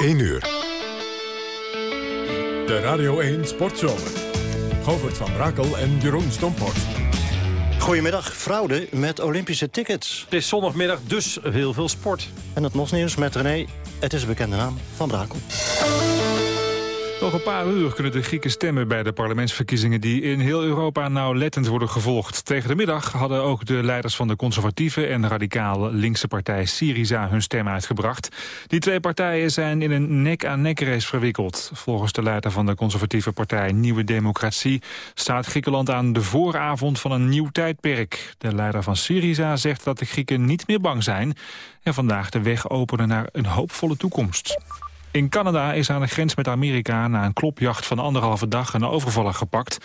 1 uur. De Radio 1 Sportzomer. Govert van Brakel en Jeroen Stomphorst. Goedemiddag, fraude met Olympische tickets. Het is zondagmiddag, dus heel veel sport. En het NOS-nieuws met René, het is een bekende naam, Van Brakel. Nog een paar uur kunnen de Grieken stemmen bij de parlementsverkiezingen... die in heel Europa nauwlettend worden gevolgd. Tegen de middag hadden ook de leiders van de conservatieve... en radicale linkse partij Syriza hun stem uitgebracht. Die twee partijen zijn in een nek-aan-nek-race verwikkeld. Volgens de leider van de conservatieve partij Nieuwe Democratie... staat Griekenland aan de vooravond van een nieuw tijdperk. De leider van Syriza zegt dat de Grieken niet meer bang zijn... en vandaag de weg openen naar een hoopvolle toekomst. In Canada is aan de grens met Amerika na een klopjacht van anderhalve dag een overvaller gepakt.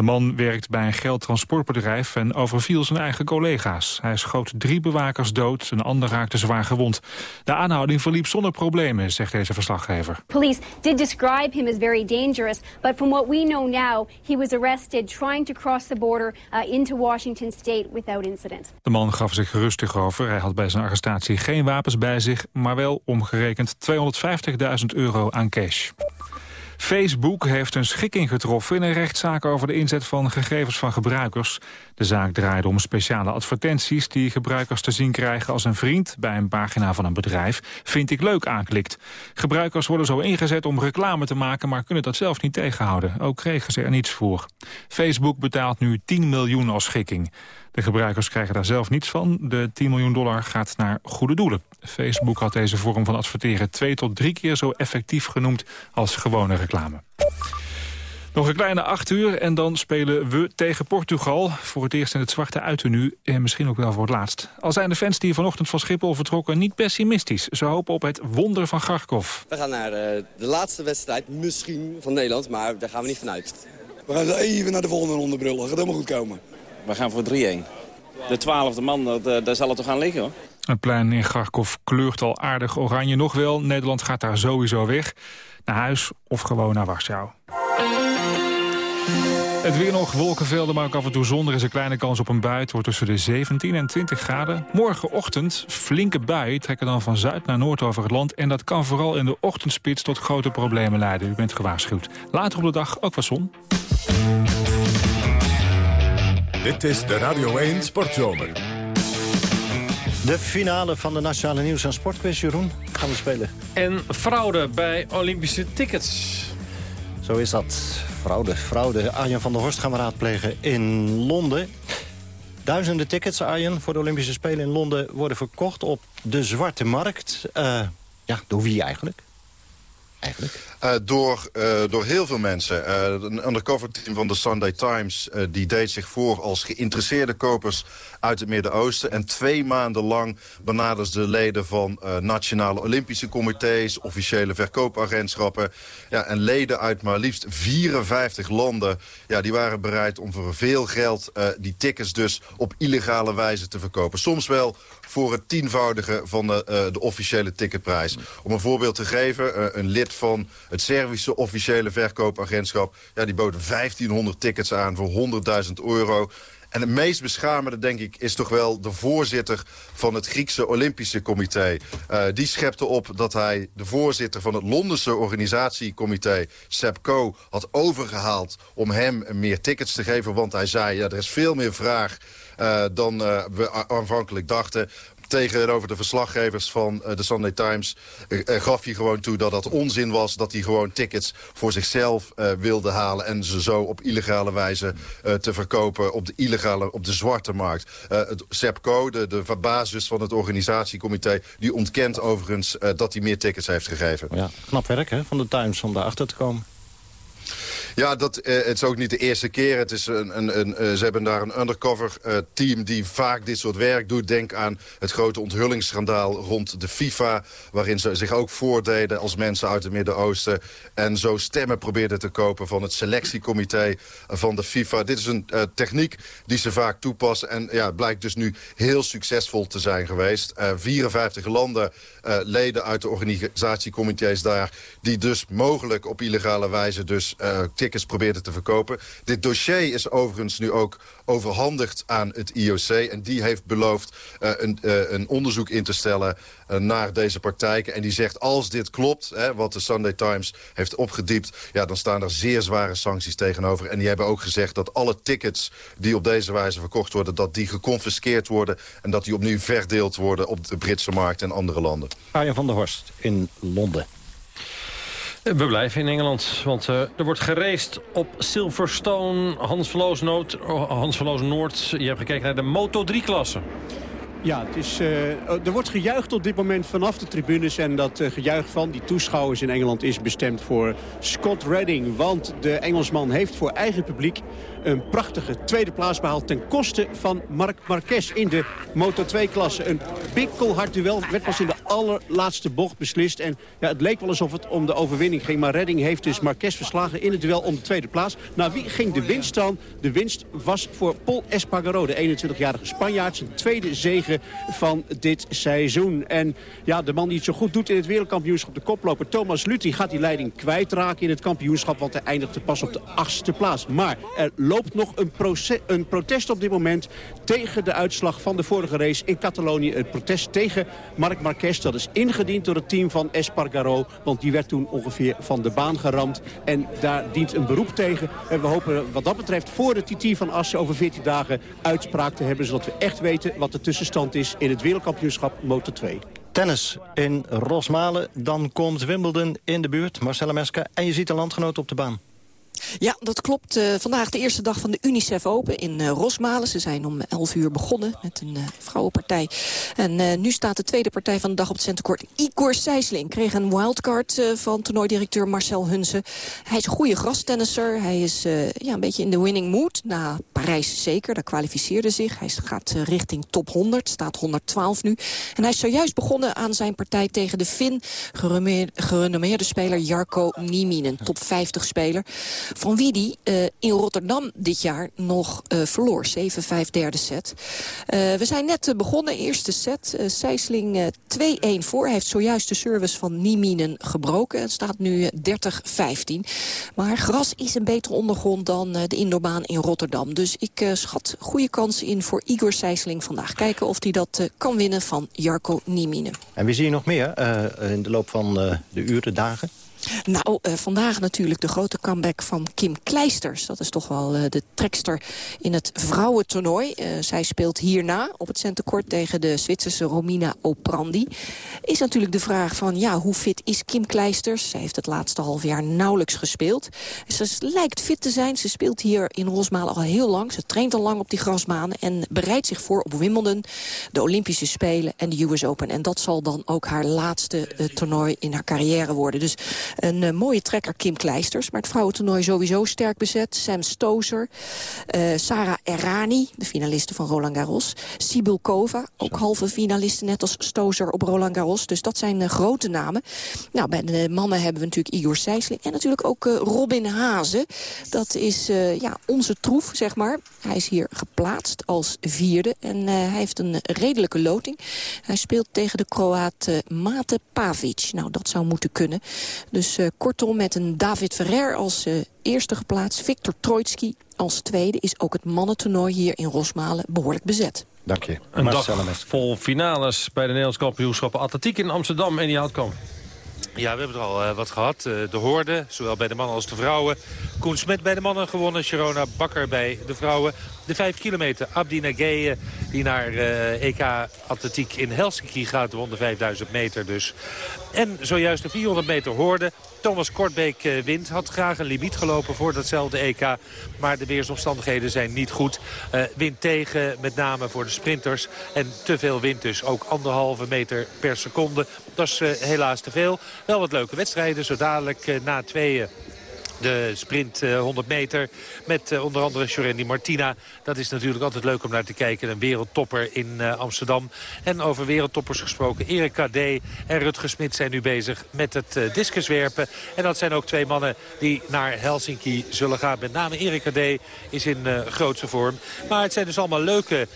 De man werkt bij een geldtransportbedrijf en overviel zijn eigen collega's. Hij schoot drie bewakers dood, een ander raakte zwaar gewond. De aanhouding verliep zonder problemen, zegt deze verslaggever. Police did describe him as very dangerous, but from what we know now, he was arrested trying to cross the border uh, into Washington state without incident. De man gaf zich rustig over. Hij had bij zijn arrestatie geen wapens bij zich, maar wel omgerekend 250.000 euro aan cash. Facebook heeft een schikking getroffen in een rechtszaak over de inzet van gegevens van gebruikers. De zaak draaide om speciale advertenties die gebruikers te zien krijgen als een vriend bij een pagina van een bedrijf vind ik leuk aanklikt. Gebruikers worden zo ingezet om reclame te maken, maar kunnen dat zelf niet tegenhouden. Ook kregen ze er niets voor. Facebook betaalt nu 10 miljoen als schikking. De gebruikers krijgen daar zelf niets van. De 10 miljoen dollar gaat naar goede doelen. Facebook had deze vorm van adverteren twee tot drie keer zo effectief genoemd als gewone reclame. Nog een kleine acht uur en dan spelen we tegen Portugal. Voor het eerst in het zwarte uiternu en misschien ook wel voor het laatst. Al zijn de fans die vanochtend van Schiphol vertrokken niet pessimistisch. Ze hopen op het wonder van Garkov. We gaan naar de, de laatste wedstrijd, misschien van Nederland, maar daar gaan we niet vanuit. We gaan even naar de volgende ronde brullen. Gaat helemaal goed komen. We gaan voor 3-1. De twaalfde man, dat, daar zal het toch aan liggen hoor. Het plein in Garkov kleurt al aardig oranje nog wel. Nederland gaat daar sowieso weg. Naar huis of gewoon naar Warschau. Het weer nog, wolkenvelden, maar ook af en toe zon. Er is een kleine kans op een bui. Het wordt tussen de 17 en 20 graden. Morgenochtend flinke buien trekken dan van zuid naar noord over het land. En dat kan vooral in de ochtendspits tot grote problemen leiden. U bent gewaarschuwd. Later op de dag ook wat zon. Dit is de Radio 1 Sportzomer. De finale van de Nationale Nieuws- en Sportquiz, Jeroen, gaan we spelen. En fraude bij Olympische tickets. Zo is dat. Fraude, fraude. Arjen van der Horst gaan we raadplegen in Londen. Duizenden tickets, Arjen, voor de Olympische Spelen in Londen... worden verkocht op de zwarte markt. Uh, ja, door wie eigenlijk? Eigenlijk? Uh, door, uh, door heel veel mensen. Uh, een undercover team van de Sunday Times... die deed zich voor als geïnteresseerde kopers uit het Midden-Oosten. En twee maanden lang benaderden de leden van nationale Olympische comité's... officiële verkoopagentschappen. Ja, en leden uit maar liefst 54 landen... Ja, die waren bereid om voor veel geld die tickets dus op illegale wijze te verkopen. Soms wel voor het tienvoudige van de, de officiële ticketprijs. Om een voorbeeld te geven, een lid van het Servische officiële verkoopagentschap... Ja, die bood 1500 tickets aan voor 100.000 euro. En het meest beschamende, denk ik, is toch wel de voorzitter van het Griekse Olympische Comité. Uh, die schepte op dat hij de voorzitter van het Londense organisatiecomité, SEPCO, had overgehaald om hem meer tickets te geven. Want hij zei, ja, er is veel meer vraag uh, dan uh, we aanvankelijk dachten tegenover de verslaggevers van uh, de Sunday Times... Uh, gaf hij gewoon toe dat dat onzin was. Dat hij gewoon tickets voor zichzelf wilde halen... en ze zo op illegale wijze te verkopen op de, illegale, op de zwarte markt. het SEPCO, de, de basis van het organisatiecomité... die ontkent overigens dat hij meer tickets heeft gegeven. Ja, knap werk hè, van de Times om daarachter te komen. Ja, dat, uh, het is ook niet de eerste keer. Het is een, een, een, uh, ze hebben daar een undercover uh, team die vaak dit soort werk doet. Denk aan het grote onthullingsschandaal rond de FIFA... waarin ze zich ook voordeden als mensen uit het Midden-Oosten... en zo stemmen probeerden te kopen van het selectiecomité van de FIFA. Dit is een techniek die ze vaak toepassen... en ja, blijkt dus nu heel succesvol te zijn geweest. 54 landen, leden uit de organisatiecomité's daar... die dus mogelijk op illegale wijze dus tickets probeerde te verkopen. Dit dossier is overigens nu ook overhandigd aan het IOC. En die heeft beloofd uh, een, uh, een, onderzoek in te stellen naar deze praktijken. En die zegt, als dit klopt, hè, wat de Sunday Times heeft opgediept... Ja, dan staan er zeer zware sancties tegenover. En die hebben ook gezegd dat alle tickets die op deze wijze verkocht worden... dat die geconfiskeerd worden en dat die opnieuw verdeeld worden... op de Britse markt en andere landen. Arjen van der Horst in Londen. We blijven in Engeland, want uh, er wordt gereest op Silverstone. Hans Verloos Noord, Hans Verloos Noord, je hebt gekeken naar de Moto3-klasse. Ja, het is, uh, er wordt gejuicht op dit moment vanaf de tribunes. En dat uh, gejuich van die toeschouwers in Engeland is bestemd voor Scott Redding. Want de Engelsman heeft voor eigen publiek een prachtige tweede plaats behaald... ten koste van Marc Marquez in de Moto2-klasse. Een pikkelhard duel werd pas in de allerlaatste bocht beslist. En ja, het leek wel alsof het om de overwinning ging. Maar Redding heeft dus Marquez verslagen in het duel om de tweede plaats. Nou, wie ging de winst dan? De winst was voor Paul Espargaro, de 21-jarige Spanjaard. Zijn tweede zege van dit seizoen. En ja, de man die het zo goed doet in het wereldkampioenschap, de koploper Thomas Luthi, gaat die leiding kwijtraken in het kampioenschap, want hij eindigde pas op de achtste plaats. Maar er loopt nog een, een, protest op dit moment tegen de uitslag van de vorige race in Catalonië. Het protest tegen Marc Marquez, dat is ingediend door het team van Espargaro, want die werd toen ongeveer van de baan geramd. En daar dient een beroep tegen. En we hopen wat dat betreft voor de TT van Assen over 14 dagen uitspraak te hebben, zodat we echt weten wat de tussenstand is in het wereldkampioenschap Motor 2. Tennis in Rosmalen, dan komt Wimbledon in de buurt, Marcella Meska. En je ziet een landgenoot op de baan. Ja, dat klopt. Uh, vandaag de eerste dag van de UNICEF Open in uh, Rosmalen. Ze zijn om 11 uur begonnen met een uh, vrouwenpartij. En nu staat de tweede partij van de dag op het centercourt. Igor Sijsling kreeg een wildcard van toernooidirecteur Marcel Hunsen. Hij is een goede grastennisser. Hij is ja, een beetje in de winning mood. Na Parijs zeker, daar kwalificeerde zich. Hij gaat richting top 100, staat 112 nu. En hij is zojuist begonnen aan zijn partij tegen de Fin... gerenommeerde speler Jarko Nieminen, top 50 speler van wie die uh, in Rotterdam dit jaar nog uh, verloor. 7-5 derde set. Uh, we zijn net begonnen, eerste set. Sijsling 2-1 voor. Hij heeft zojuist de service van Nieminen gebroken. Het staat nu 30-15. Maar gras is een betere ondergrond dan de indoorbaan in Rotterdam. Dus ik schat goede kansen in voor Igor Sijsling vandaag. Kijken of hij dat kan winnen van Jarko Nieminen. En wie zie je nog meer in de loop van de uren, dagen? Nou, uh, vandaag natuurlijk de grote comeback van Kim Kleisters. Dat is toch wel uh, de trekster in het vrouwentoernooi. Uh, zij speelt hierna op het centercourt tegen de Zwitserse Romina Oprandi. Is natuurlijk de vraag van, ja, hoe fit is Kim Kleisters? Ze heeft het laatste half jaar nauwelijks gespeeld. Ze lijkt fit te zijn. Ze speelt hier in Rosmalen al heel lang. Ze traint al lang op die grasbanen en bereidt zich voor op Wimbledon, de Olympische Spelen en de US Open. En dat zal dan ook haar laatste toernooi in haar carrière worden. Dus een uh, mooie trekker Kim Kleisters. Maar het vrouwentoernooi sowieso sterk bezet. Sam Stozer, uh, Sarah Errani, de finaliste van Roland Garros. Sibyl Kova, ook halve finaliste net als Stozer op Roland Garros. Dus dat zijn uh, grote namen. Nou, bij de mannen hebben we natuurlijk Igor Sijsling. En natuurlijk ook Robin Hazen. Dat is ja, onze troef, zeg maar. Hij is hier geplaatst als vierde. En hij heeft een redelijke loting. Hij speelt tegen de Kroaat Mate Pavic. Nou, dat zou moeten kunnen. Dus kortom met een David Ferrer als uh, eerste geplaatst. Victor Troitsky als tweede is ook het mannentoernooi hier in Rosmalen behoorlijk bezet. Dank je. Een dag vol finales bij de Nederlands kampioenschappen atletiek in Amsterdam. En die Houtkamp. Ja, we hebben er al uh, wat gehad. Uh, de Hoorde, zowel bij de mannen als de vrouwen. Koen Smet bij de mannen gewonnen. Sharona Bakker bij de vrouwen. De 5 kilometer. Abdi Nageye, die naar uh, EK Atletiek in Helsinki gaat. Won de 5000 meter dus. En zojuist de 400 meter hoorde. Thomas Kortbeek uh, wint. Had graag een limiet gelopen voor datzelfde EK. Maar de weersomstandigheden zijn niet goed. Uh, wind tegen, met name voor de sprinters. En te veel wind dus. Ook anderhalve meter per seconde. Dat is helaas te veel. Wel wat leuke wedstrijden. Zo dadelijk na tweeën de sprint 100 eh, meter met eh, onder andere Jorendi Martina. Dat is natuurlijk altijd leuk om naar te kijken. Een wereldtopper in eh, Amsterdam. En over wereldtoppers gesproken. Erik Kadé en Rutger Smit zijn nu bezig met het discuswerpen. En dat zijn ook twee mannen die naar Helsinki zullen gaan. Met name Erik Kadé is in grootste vorm. Maar het zijn dus allemaal leuke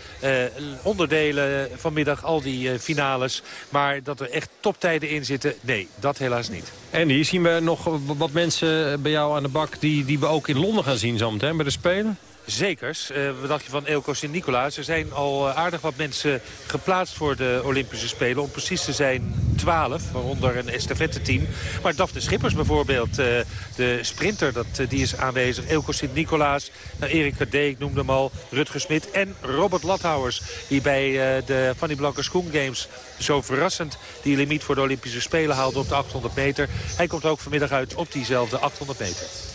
onderdelen vanmiddag. Al die finales. Maar dat er echt toptijden in zitten, nee, dat helaas niet. En hier zien we nog wat mensen bij jou aan de bak... die, die we ook in Londen gaan zien zometeen bij de Spelen. Zekers. Uh, wat dacht je van Elko Sint-Nicolaas? Er zijn al uh, aardig wat mensen geplaatst voor de Olympische Spelen. Om precies te zijn 12, waaronder een estafette-team. Maar Daphne Schippers bijvoorbeeld, uh, de sprinter, dat, die is aanwezig. Elko Sint-Nicolaas, nou, Erik Kadé, ik noemde hem al, Rutger Smit en Robert Lathouwers. Die bij de Fanny Blanke Schoen Games zo verrassend die limiet voor de Olympische Spelen haalde op de 800 meter. Hij komt ook vanmiddag uit op diezelfde 800 meter.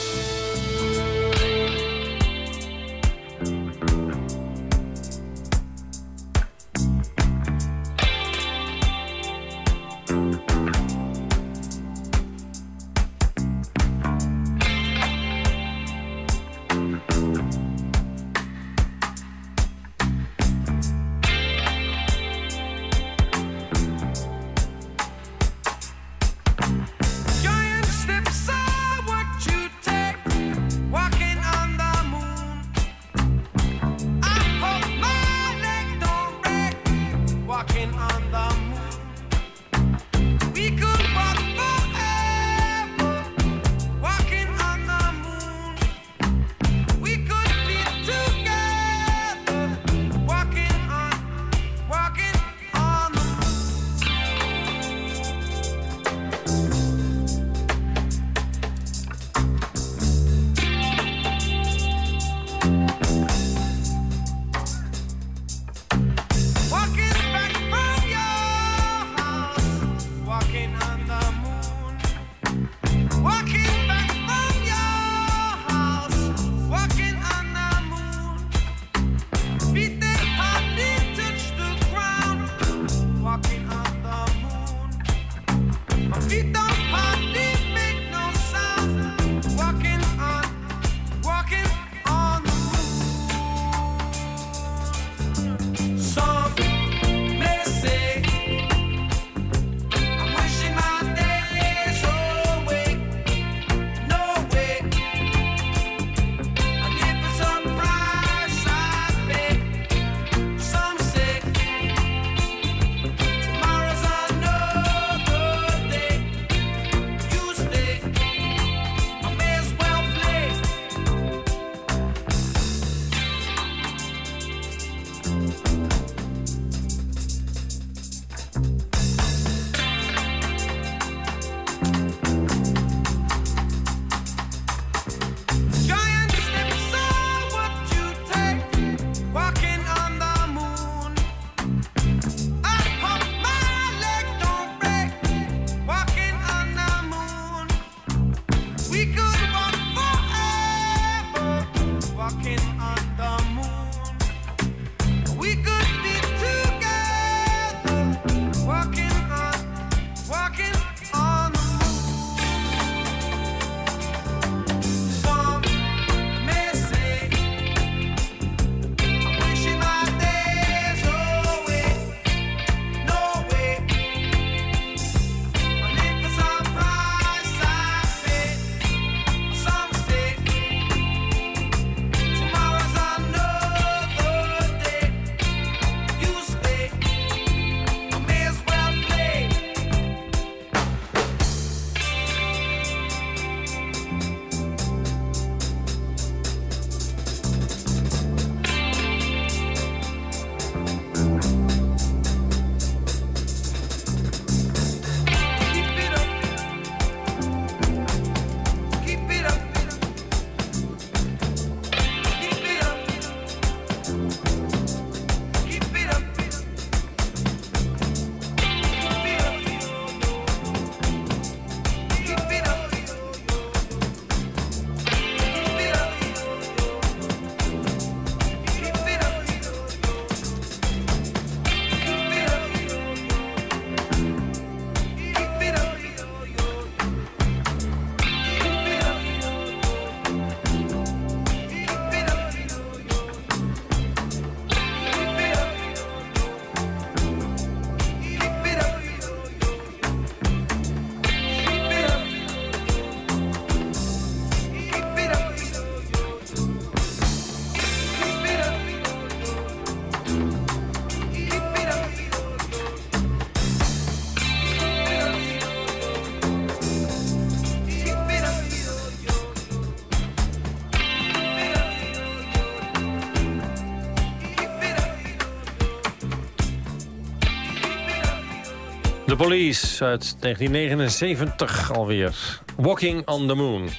De Police uit 1979 alweer. Walking on the Moon.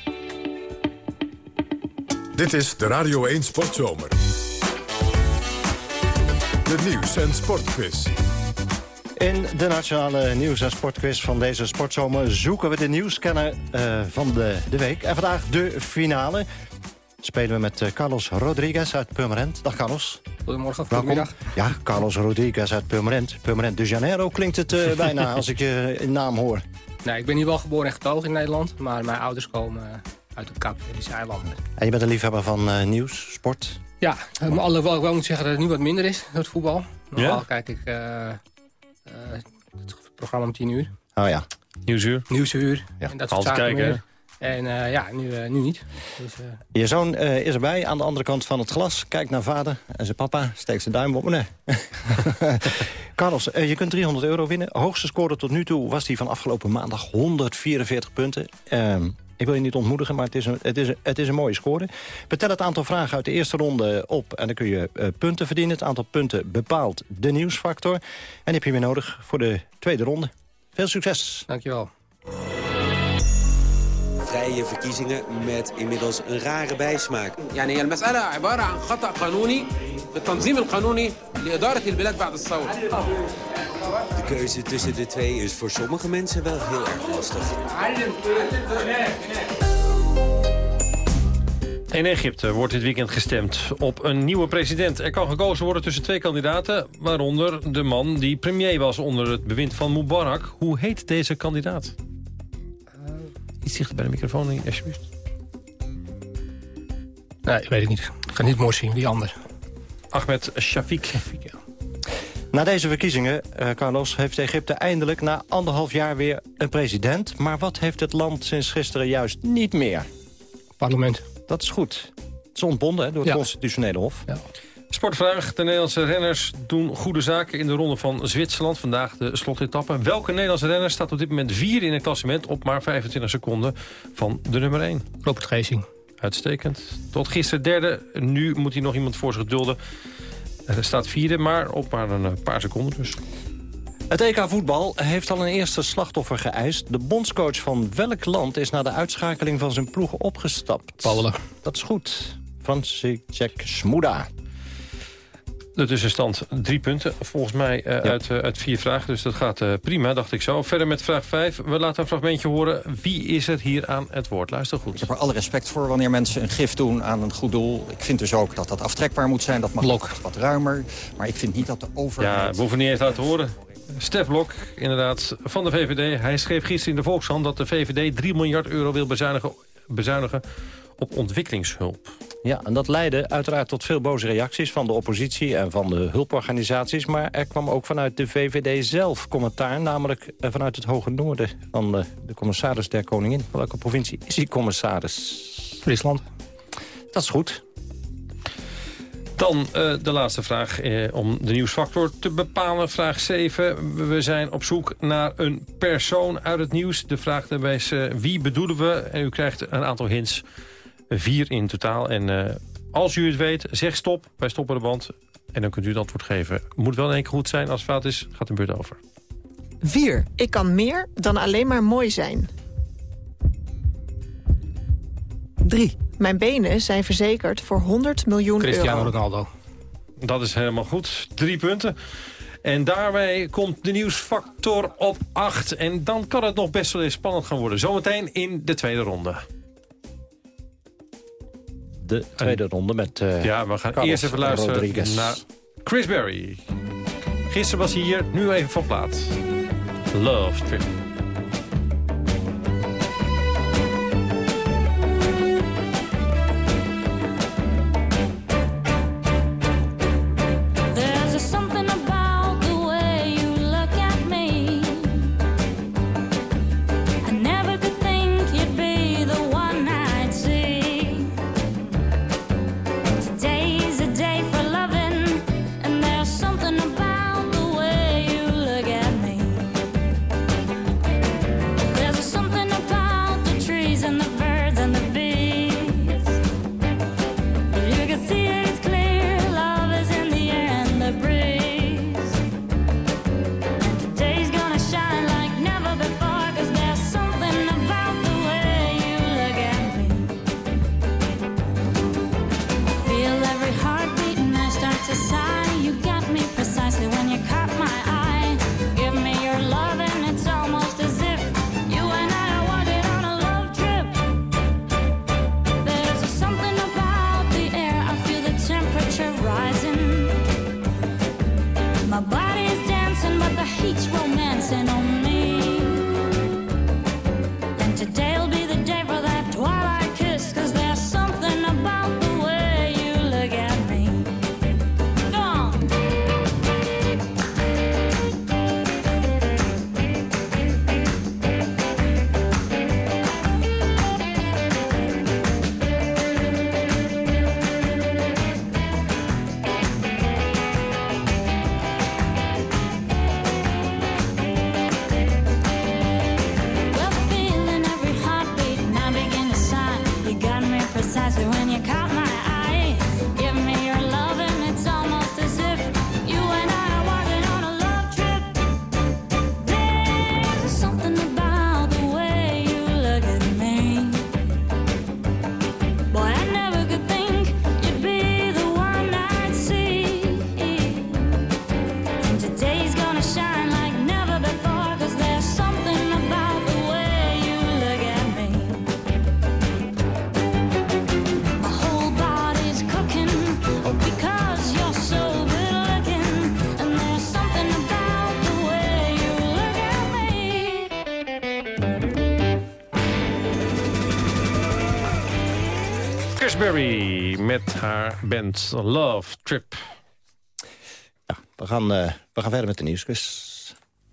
Dit is de Radio 1 Sportzomer. De nieuws- en sportquiz. In de nationale nieuws- en sportquiz van deze sportzomer... zoeken we de nieuwscanner uh, van de, de week. En vandaag de finale. Spelen we met uh, Carlos Rodriguez uit Purmerend. Dag Carlos. Goedemorgen, goedemiddag. Ja, Carlos Rodriguez uit Purmerend. Purmerend de Janeiro klinkt het uh, bijna als ik je naam hoor. Nee, ik ben hier wel geboren en getogen in Nederland. Maar mijn ouders komen uit de Kaapverdische eilanden. En je bent een liefhebber van nieuws, sport? Ja, alhoewel ik wel moet zeggen dat het nu wat minder is, het voetbal. Normaal ja? kijk ik het programma om tien uur. Oh ja. Nieuwsuur. Nieuwsuur. Ja. En dat soort Altijd zaken kijken, meer. En uh, ja, nu, uh, nu niet. Dus, uh... Je zoon is erbij, aan de andere kant van het glas. Kijkt naar vader en zijn papa steekt zijn duim op me. Carlos, je kunt 300 euro winnen. Hoogste score tot nu toe was die van afgelopen maandag 144 punten. Ehm, ik wil je niet ontmoedigen, maar het is, een, het, is een, het is een mooie score. Betel het aantal vragen uit de eerste ronde op en dan kun je punten verdienen. Het aantal punten bepaalt de nieuwsfactor. En heb je weer nodig voor de tweede ronde. Veel succes. Dankjewel. De verkiezingen met inmiddels een rare bijsmaak. De keuze tussen de twee is voor sommige mensen wel heel erg lastig. In Egypte wordt dit weekend gestemd op een nieuwe president. Er kan gekozen worden tussen twee kandidaten... waaronder de man die premier was onder het bewind van Mubarak. Hoe heet deze kandidaat? Iets dichter bij de microfoon, alsjeblieft. Nee, ik weet het niet. Ik ga niet Morsi, die ander. Ahmed Shafiq. Shafiq ja. Na deze verkiezingen, uh, Carlos, heeft Egypte eindelijk na anderhalf jaar weer een president. Maar wat heeft het land sinds gisteren juist niet meer? Parlement. Dat is goed. Het is ontbonden hè, door het Ja. constitutionele hof. Ja. Sportvraag. De Nederlandse renners doen goede zaken in de ronde van Zwitserland. Vandaag de slotetappe. Welke Nederlandse renner staat op dit moment vier in het klassement... op maar 25 seconden van de nummer 1? Robert Geesing. Uitstekend. Tot gisteren derde. Nu moet hij nog iemand voor zich dulden. Er staat vierde, maar op maar een eh, paar seconden dus. Het EK voetbal heeft al een eerste slachtoffer geëist. De bondscoach van welk land is na de uitschakeling van zijn ploeg opgestapt? Polen. Dat is goed. Franciszek Smuda. De tussenstand drie punten, volgens mij uh, uit, uh, uit vier vragen. Dus dat gaat uh, prima, dacht ik zo. Verder met vraag 5. We laten een fragmentje horen. Wie is er hier aan het woord? Luister goed. Ik heb er alle respect voor wanneer mensen een gif doen aan een goed doel. Ik vind dus ook dat dat aftrekbaar moet zijn. Dat mag Blok. wat ruimer. Maar ik vind niet dat de overheid... Ja, we hoeven niet eens laten horen. Stef Blok, inderdaad, van de VVD. Hij schreef gisteren in de Volkshand dat de VVD 3 miljard euro wil bezuinigen, bezuinigen op ontwikkelingshulp. Ja, en dat leidde uiteraard tot veel boze reacties van de oppositie en van de hulporganisaties. Maar er kwam ook vanuit de VVD zelf commentaar, namelijk eh, vanuit het Hoge Noorden van de, de commissaris der Koningin. Van welke provincie is die commissaris? Friesland. Dat is goed. Dan uh, de laatste vraag eh, om de nieuwsfactor te bepalen. Vraag 7. We zijn op zoek naar een persoon uit het nieuws. De vraag daarbij is uh, wie bedoelen we? En u krijgt een aantal hints. Vier in totaal. En uh, als u het weet, zeg stop. Wij stoppen de band. En dan kunt u het antwoord geven. Moet wel in één keer goed zijn. Als het fout is, gaat de beurt over. 4. Ik kan meer dan alleen maar mooi zijn. 3. Mijn benen zijn verzekerd voor 100 miljoen Cristiano euro. Ronaldo. Dat is helemaal goed. Drie punten. En daarmee komt de nieuwsfactor op 8. En dan kan het nog best wel eens spannend gaan worden. Zometeen in de tweede ronde. De tweede ronde met uh, Ja, we gaan Carlos eerst even luisteren Rodriguez. naar Chris Berry. Gisteren was hij hier, nu even van plaat. Love Trip. Haar band Love Trip. We gaan, eh, we gaan verder met de nieuwsquiz.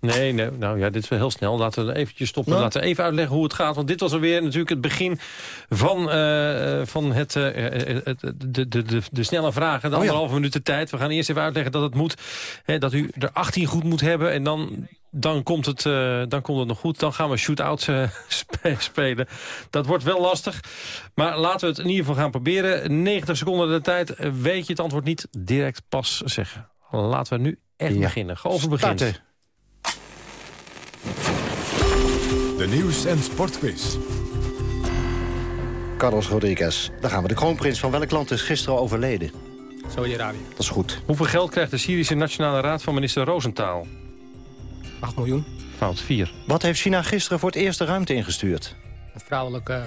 Nee, nee, nou ja, dit is wel heel snel. Laten we eventjes stoppen. Nou. Laten we even uitleggen hoe het gaat. Want dit was alweer natuurlijk het begin van, eh, van het, eh, eh, het, de, de, de, de snelle vragen. De Oh ja. anderhalve minuten tijd. We gaan eerst even uitleggen dat het moet. Hè, dat u er 18 goed moet hebben. En dan, dan, komt, het, eh, dan komt het nog goed. Dan gaan we shootouts eh, spe- spelen. Dat wordt wel lastig. Maar laten we het in ieder geval gaan proberen. 90 seconden de tijd. Eh, Weet je het antwoord niet? Direct pas zeggen. Laten we nu echt Ja. beginnen. Over begint. De nieuws- en sportquiz. Carlos Rodriguez. Daar gaan we. De kroonprins van welk land is gisteren overleden? Saudi-Arabië. Dat is goed. Hoeveel geld krijgt de Syrische Nationale Raad van minister Roosentaal? 8 miljoen. Fout 4. Wat heeft China gisteren voor het eerst de ruimte ingestuurd? Een vrouwelijke...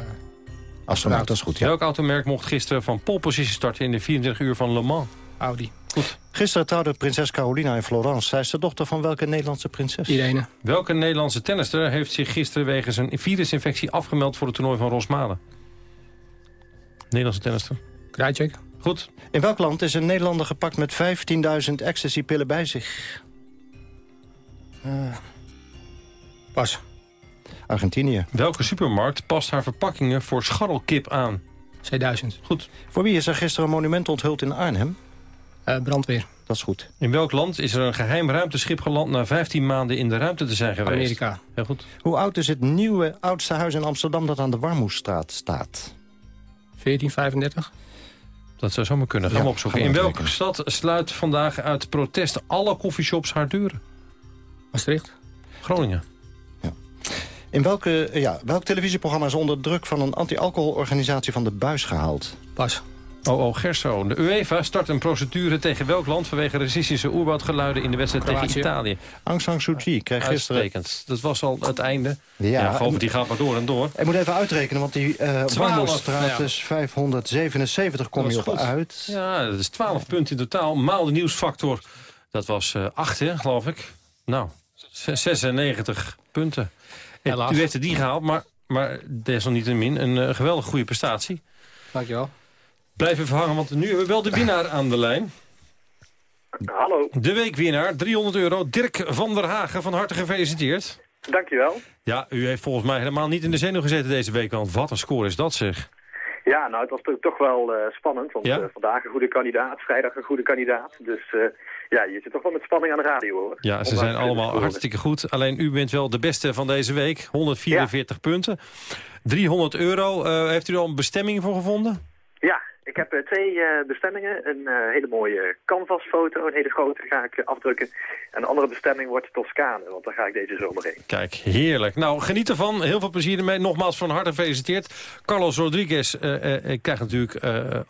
Astronaut, dat is goed, ja. Welk automerk mocht gisteren van pole position starten in de 24 uur van Le Mans? Audi. Goed. Gisteren trouwde prinses Carolina in Florence. Zij is de dochter van welke Nederlandse prinses? Irene. Welke Nederlandse tennister heeft zich gisteren wegens een virusinfectie afgemeld voor het toernooi van Rosmalen? Nederlandse tennister. Krajcek. Goed. In welk land is een Nederlander gepakt met 15.000 ecstasy-pillen bij zich? Pas. Argentinië. Welke supermarkt past haar verpakkingen voor scharrelkip aan? C1000. Goed. Voor wie is er gisteren een monument onthuld in Arnhem? Eh, brandweer. Dat is goed. In welk land is er een geheim ruimteschip geland na 15 maanden in de ruimte te zijn geweest? Amerika. Heel goed. Hoe oud is het nieuwe oudste huis in Amsterdam dat aan de Warmoesstraat staat? 1435. Dat zou zomaar kunnen. Gaan Ja, we opzoeken. gaan we In welke stad sluit vandaag uit protest alle koffieshops haar deuren? Maastricht. Groningen. In welke, ja, welk televisieprogramma is onder druk van een anti-alcoholorganisatie van de buis gehaald? Pas. Oh, oh, Gerso. De UEFA start een procedure tegen welk land... vanwege racistische oerwoudgeluiden in de wedstrijd tegen. Italië. Aang San Suu Kyi kreeg gisteren... Uitstekend. Dat was al het einde. Ja, Ja, en- die gaat maar door en door. Ik moet even uitrekenen, want die eh Twaalf, Warmoesstraat ja. is 577 kom je op goed. uit. Ja, dat is 12 punten in totaal. Maal de nieuwsfactor. Dat was eh 8, hè, geloof ik. Nou, z- 96 punten. Eh, Helaas. U heeft het niet gehaald, maar, maar desalniettemin een eh, geweldig goede prestatie. Dankjewel. Blijf even hangen, want nu hebben we wel de winnaar aan de lijn. Hallo, De weekwinnaar, 300 euro. Dirk van der Hagen, van harte gefeliciteerd. dankjewel. Ja, u heeft volgens mij helemaal niet in de zenuw gezeten deze week. Want wat een score is dat zeg. Ja, nou, het was toch, toch wel eh, spannend, want Ja? eh, vandaag een goede kandidaat, vrijdag een goede kandidaat. Dus eh, ja, je zit toch wel met spanning aan de radio, hoor. Ja, ze zijn allemaal hartstikke goed. Alleen u bent wel de beste van deze week. 144 punten. 300 euro. Heeft u er al een bestemming voor gevonden? Ja, ik heb eh, twee eh, bestemmingen. Een eh, hele mooie canvasfoto, een hele grote ga ik afdrukken. En een andere bestemming wordt Toscane, want daar ga ik deze zomer heen. Kijk, heerlijk. Nou, geniet ervan. Heel veel plezier ermee. Nogmaals van harte gefeliciteerd. Carlos Rodriguez eh, eh, krijgt natuurlijk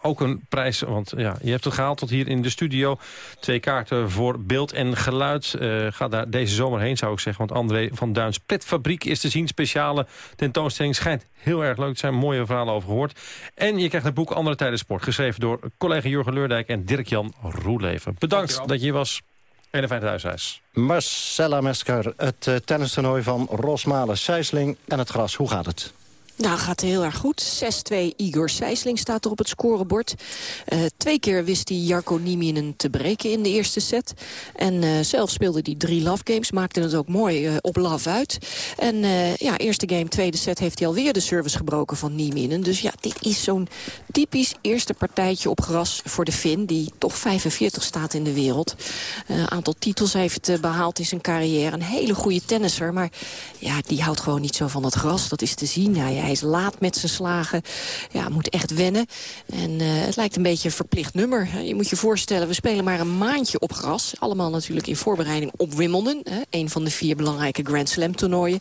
ook een prijs. Want ja, je hebt het gehaald tot hier in de studio. Twee kaarten voor beeld en geluid. Ga daar deze zomer heen, zou ik zeggen. Want André van Duins Pretfabriek is te zien. Speciale tentoonstelling. Schijnt heel erg leuk te zijn. Mooie verhalen over gehoord. En je krijgt het boek Andere Tijden Sport. Geschreven door collega Jurgen Leurdijk en Dirk-Jan Roeleven. Bedankt Dankjewel. dat je hier was. En een fijne thuisreis. Marcella Mesker, het uh, tennistoernooi van Rosmalen, Sijsling en het gras. Hoe gaat het? Nou, gaat heel erg goed. 6-2 Igor Sijsling staat er op het scorebord. Uh, twee keer wist hij Jarko Nieminen te breken in de eerste set. En uh, zelf speelde hij drie love games. Maakte het ook mooi uh, op love uit. En ja, eerste game, tweede set heeft hij alweer de service gebroken van Nieminen. Dus ja, dit is zo'n typisch eerste partijtje op gras voor de Fin... die toch 45 staat in de wereld. Een aantal titels heeft behaald in zijn carrière. Een hele goede tennisser, maar ja, die houdt gewoon niet zo van het gras. Dat is te zien. Ja, hij is laat met zijn slagen. Ja, moet echt wennen. En uh, het lijkt een beetje een verplicht nummer. Je moet je voorstellen, we spelen maar een maandje op gras. Allemaal natuurlijk in voorbereiding op Wimbledon. Hè, een van de vier belangrijke Grand Slam toernooien.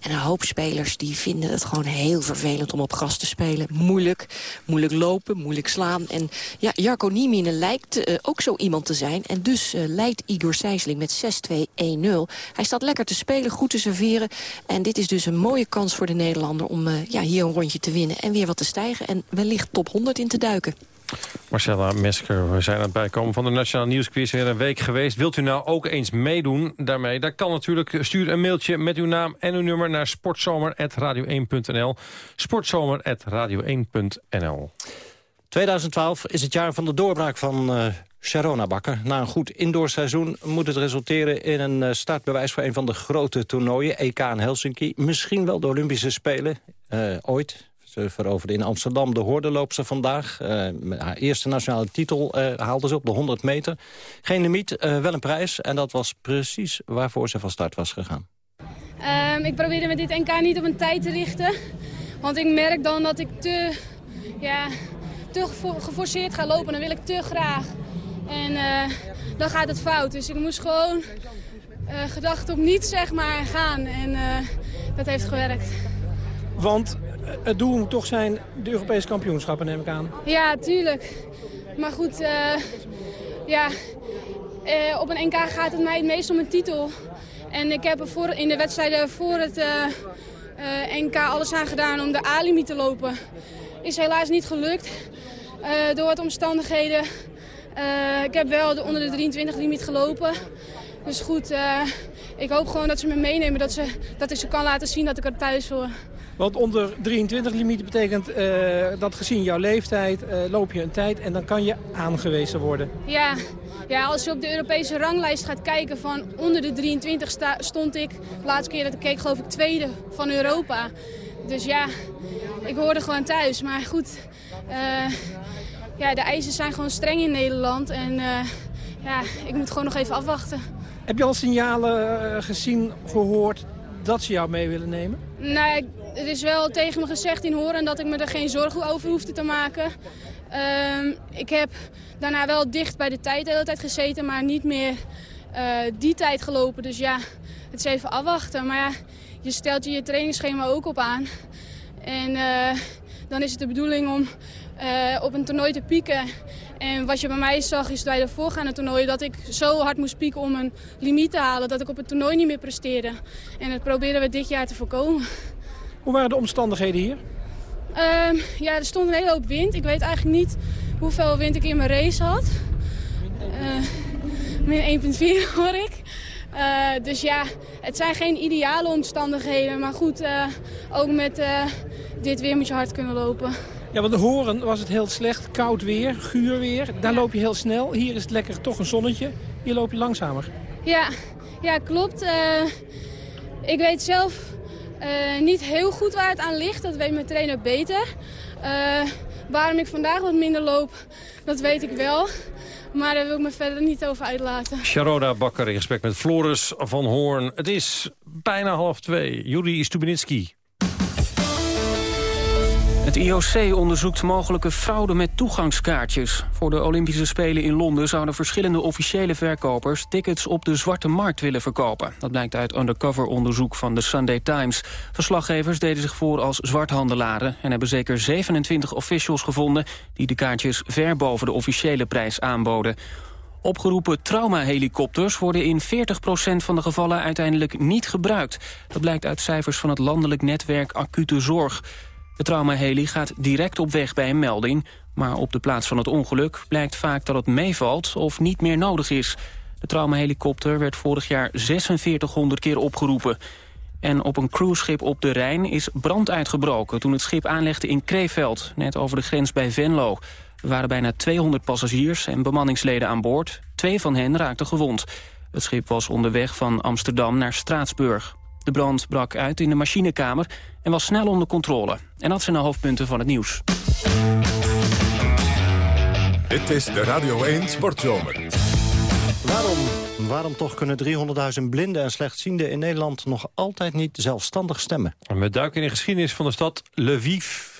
En een hoop spelers die vinden het gewoon heel vervelend om op gras te spelen. Moeilijk. Moeilijk lopen, moeilijk slaan. En ja, Jarko Nieminen lijkt uh, ook zo iemand te zijn. En dus uh, leidt Igor Sijsling met 6-2-1-0. Hij staat lekker te spelen, goed te serveren. En dit is dus een mooie kans voor de Nederlander om ja, hier een rondje te winnen en weer wat te stijgen en wellicht top 100 in te duiken. Marcella Mesker, we zijn aan het bijkomen van de Nationale Nieuwsquiz. Weer een week geweest. Wilt u nou ook eens meedoen daarmee? Dat kan natuurlijk. Stuur een mailtje met uw naam en uw nummer naar sportzomer.radio1.nl. Sportzomer.radio1.nl. 2012 is het jaar van de doorbraak van eh Sharona Bakker. Na een goed indoorseizoen moet het resulteren in een eh, startbewijs... voor een van de grote toernooien, EK in Helsinki. Misschien wel de Olympische Spelen, eh, ooit. Ze veroverde in Amsterdam de hoordeloopster vandaag. Eh, haar eerste nationale titel eh, haalde ze op de 100 meter. Geen limiet, wel een prijs. En dat was precies waarvoor ze van start was gegaan. Ehm, ik probeerde met dit NK niet op een tijd te richten. Want ik merk dan dat ik te, ja, te gefor- geforceerd ga lopen. Dan wil ik te graag. En eh, dan gaat het fout. Dus ik moest gewoon gedacht op niets zeg maar, gaan. En eh, dat heeft gewerkt. Want het doel moet toch zijn de Europese kampioenschappen, neem ik aan. Ja, tuurlijk. Maar goed, ja, op een NK gaat het mij het meest om een titel. En ik heb er voor, in de wedstrijden voor het NK alles aan gedaan om de A-limiet te lopen. Is helaas niet gelukt door wat omstandigheden. Eh, ik heb wel de, onder de 23 limiet gelopen. Dus goed, eh, ik hoop gewoon dat ze me meenemen. Dat, ze, dat ik ze kan laten zien dat ik er thuis hoor. Want onder 23 limiet betekent eh, dat gezien jouw leeftijd loop je een tijd en dan kan je aangewezen worden. Ja, ja, als je op de Europese ranglijst gaat kijken van onder de 23 sta- stond ik, de laatste keer dat ik keek geloof ik tweede van Europa. Dus ja, ik hoorde gewoon thuis. Maar goed, ja, de eisen zijn gewoon streng in Nederland en eh, ja, ik moet gewoon nog even afwachten. Heb je al signalen eh, gezien, gehoord dat ze jou mee willen nemen? Nou, ja, er is wel tegen me gezegd in horen dat ik me er geen zorgen over hoefde te maken. Ehm, ik heb daarna wel dicht bij de tijd de hele tijd gezeten, maar niet meer eh, die tijd gelopen. Dus ja, het is even afwachten. Maar ja, je stelt je je trainingsschema ook op aan. En dan is het de bedoeling om eh, op een toernooi te pieken. En wat je bij mij zag is bij de voorgaande toernooien dat ik zo hard moest pieken om een limiet te halen dat ik op het toernooi niet meer presteerde. En dat proberen we dit jaar te voorkomen. Hoe waren de omstandigheden hier? Ehm, ja, er stond een hele hoop wind. Ik weet eigenlijk niet hoeveel wind ik in mijn race had. Eh, min 1,4 hoor ik. Eh, dus ja, het zijn geen ideale omstandigheden. Maar goed, ook met dit weer moet je hard kunnen lopen. Ja, want de horen was het heel slecht. Koud weer, guur weer. Daar loop je heel snel. Hier is het lekker toch een zonnetje. Hier loop je langzamer. Ja, ja klopt. Eh, ik weet zelf eh, niet heel goed waar het aan ligt. Dat weet mijn trainer beter. Eh, waarom ik vandaag wat minder loop, dat weet ik wel. Maar daar wil ik me verder niet over uitlaten. Sharoda Bakker in gesprek met Floris van Hoorn. Het is bijna half twee. Juri Stubenitski. Het IOC onderzoekt mogelijke fraude met toegangskaartjes. Voor de Olympische Spelen in Londen zouden verschillende officiële verkopers tickets op de zwarte markt willen verkopen. Dat blijkt uit undercover onderzoek van de Sunday Times. Verslaggevers deden zich voor als zwarthandelaren en hebben zeker 27 officials gevonden die de kaartjes ver boven de officiële prijs aanboden. Opgeroepen traumahelikopters worden in 40% van de gevallen uiteindelijk niet gebruikt. Dat blijkt uit cijfers van het landelijk netwerk Acute Zorg. De traumaheli gaat direct op weg bij een melding... maar op de plaats van het ongeluk blijkt vaak dat het meevalt of niet meer nodig is. De traumahelikopter werd vorig jaar 4600 keer opgeroepen. En op een cruiseschip op de Rijn is brand uitgebroken... toen het schip aanlegde in Kreeveld, net over de grens bij Venlo. Er waren bijna 200 passagiers en bemanningsleden aan boord. Twee van hen raakten gewond. Het schip was onderweg van Amsterdam naar Straatsburg. De brand brak uit in de machinekamer en was snel onder controle. En dat zijn de hoofdpunten van het nieuws. Dit is de Radio 1 Sportzomer. Waarom, waarom toch kunnen 300.000 blinden en slechtzienden in Nederland... nog altijd niet zelfstandig stemmen? En we duiken in de geschiedenis van de stad Lviv.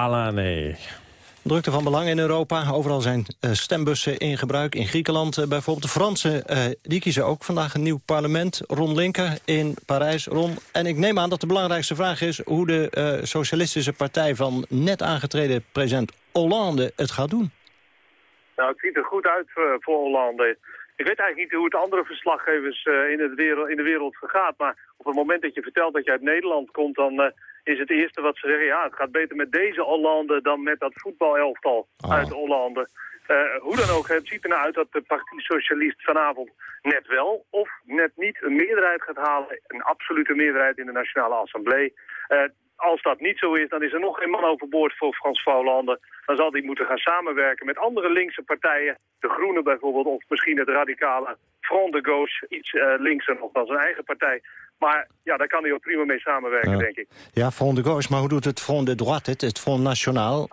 Alane. Drukte van belang in Europa. Overal zijn eh, stembussen in gebruik. In Griekenland eh, bijvoorbeeld. De Fransen eh, die kiezen ook vandaag een nieuw parlement. Ron Linker in Parijs. Ron, en ik neem aan dat de belangrijkste vraag is... hoe de eh, socialistische partij van net aangetreden president Hollande het gaat doen. Nou, het ziet er goed uit voor Hollande. Ik weet eigenlijk niet hoe het andere verslaggevers eh, in, het wereld, in de wereld vergaat. Maar op het moment dat je vertelt dat je uit Nederland komt... dan eh, is het eerste wat ze zeggen... ja, het gaat beter met deze Hollande dan met dat voetbalelftal uit Hollande. Eh, hoe dan ook, het ziet er nou uit dat de Partij Socialist vanavond net wel of net niet een meerderheid gaat halen. Een absolute meerderheid in de Nationale Assemblée. Eh, als dat niet zo is, dan is er nog geen man overboord voor Frans Hollande. Dan zal hij moeten gaan samenwerken met andere linkse partijen. De Groenen bijvoorbeeld, of misschien het radicale Front de Gauche. Iets eh, linkser nog dan zijn eigen partij. Maar ja, daar kan hij ook prima mee samenwerken, denk ik. Ja, Front de Gauche, maar hoe doet het Front de Droite, het, het Front National?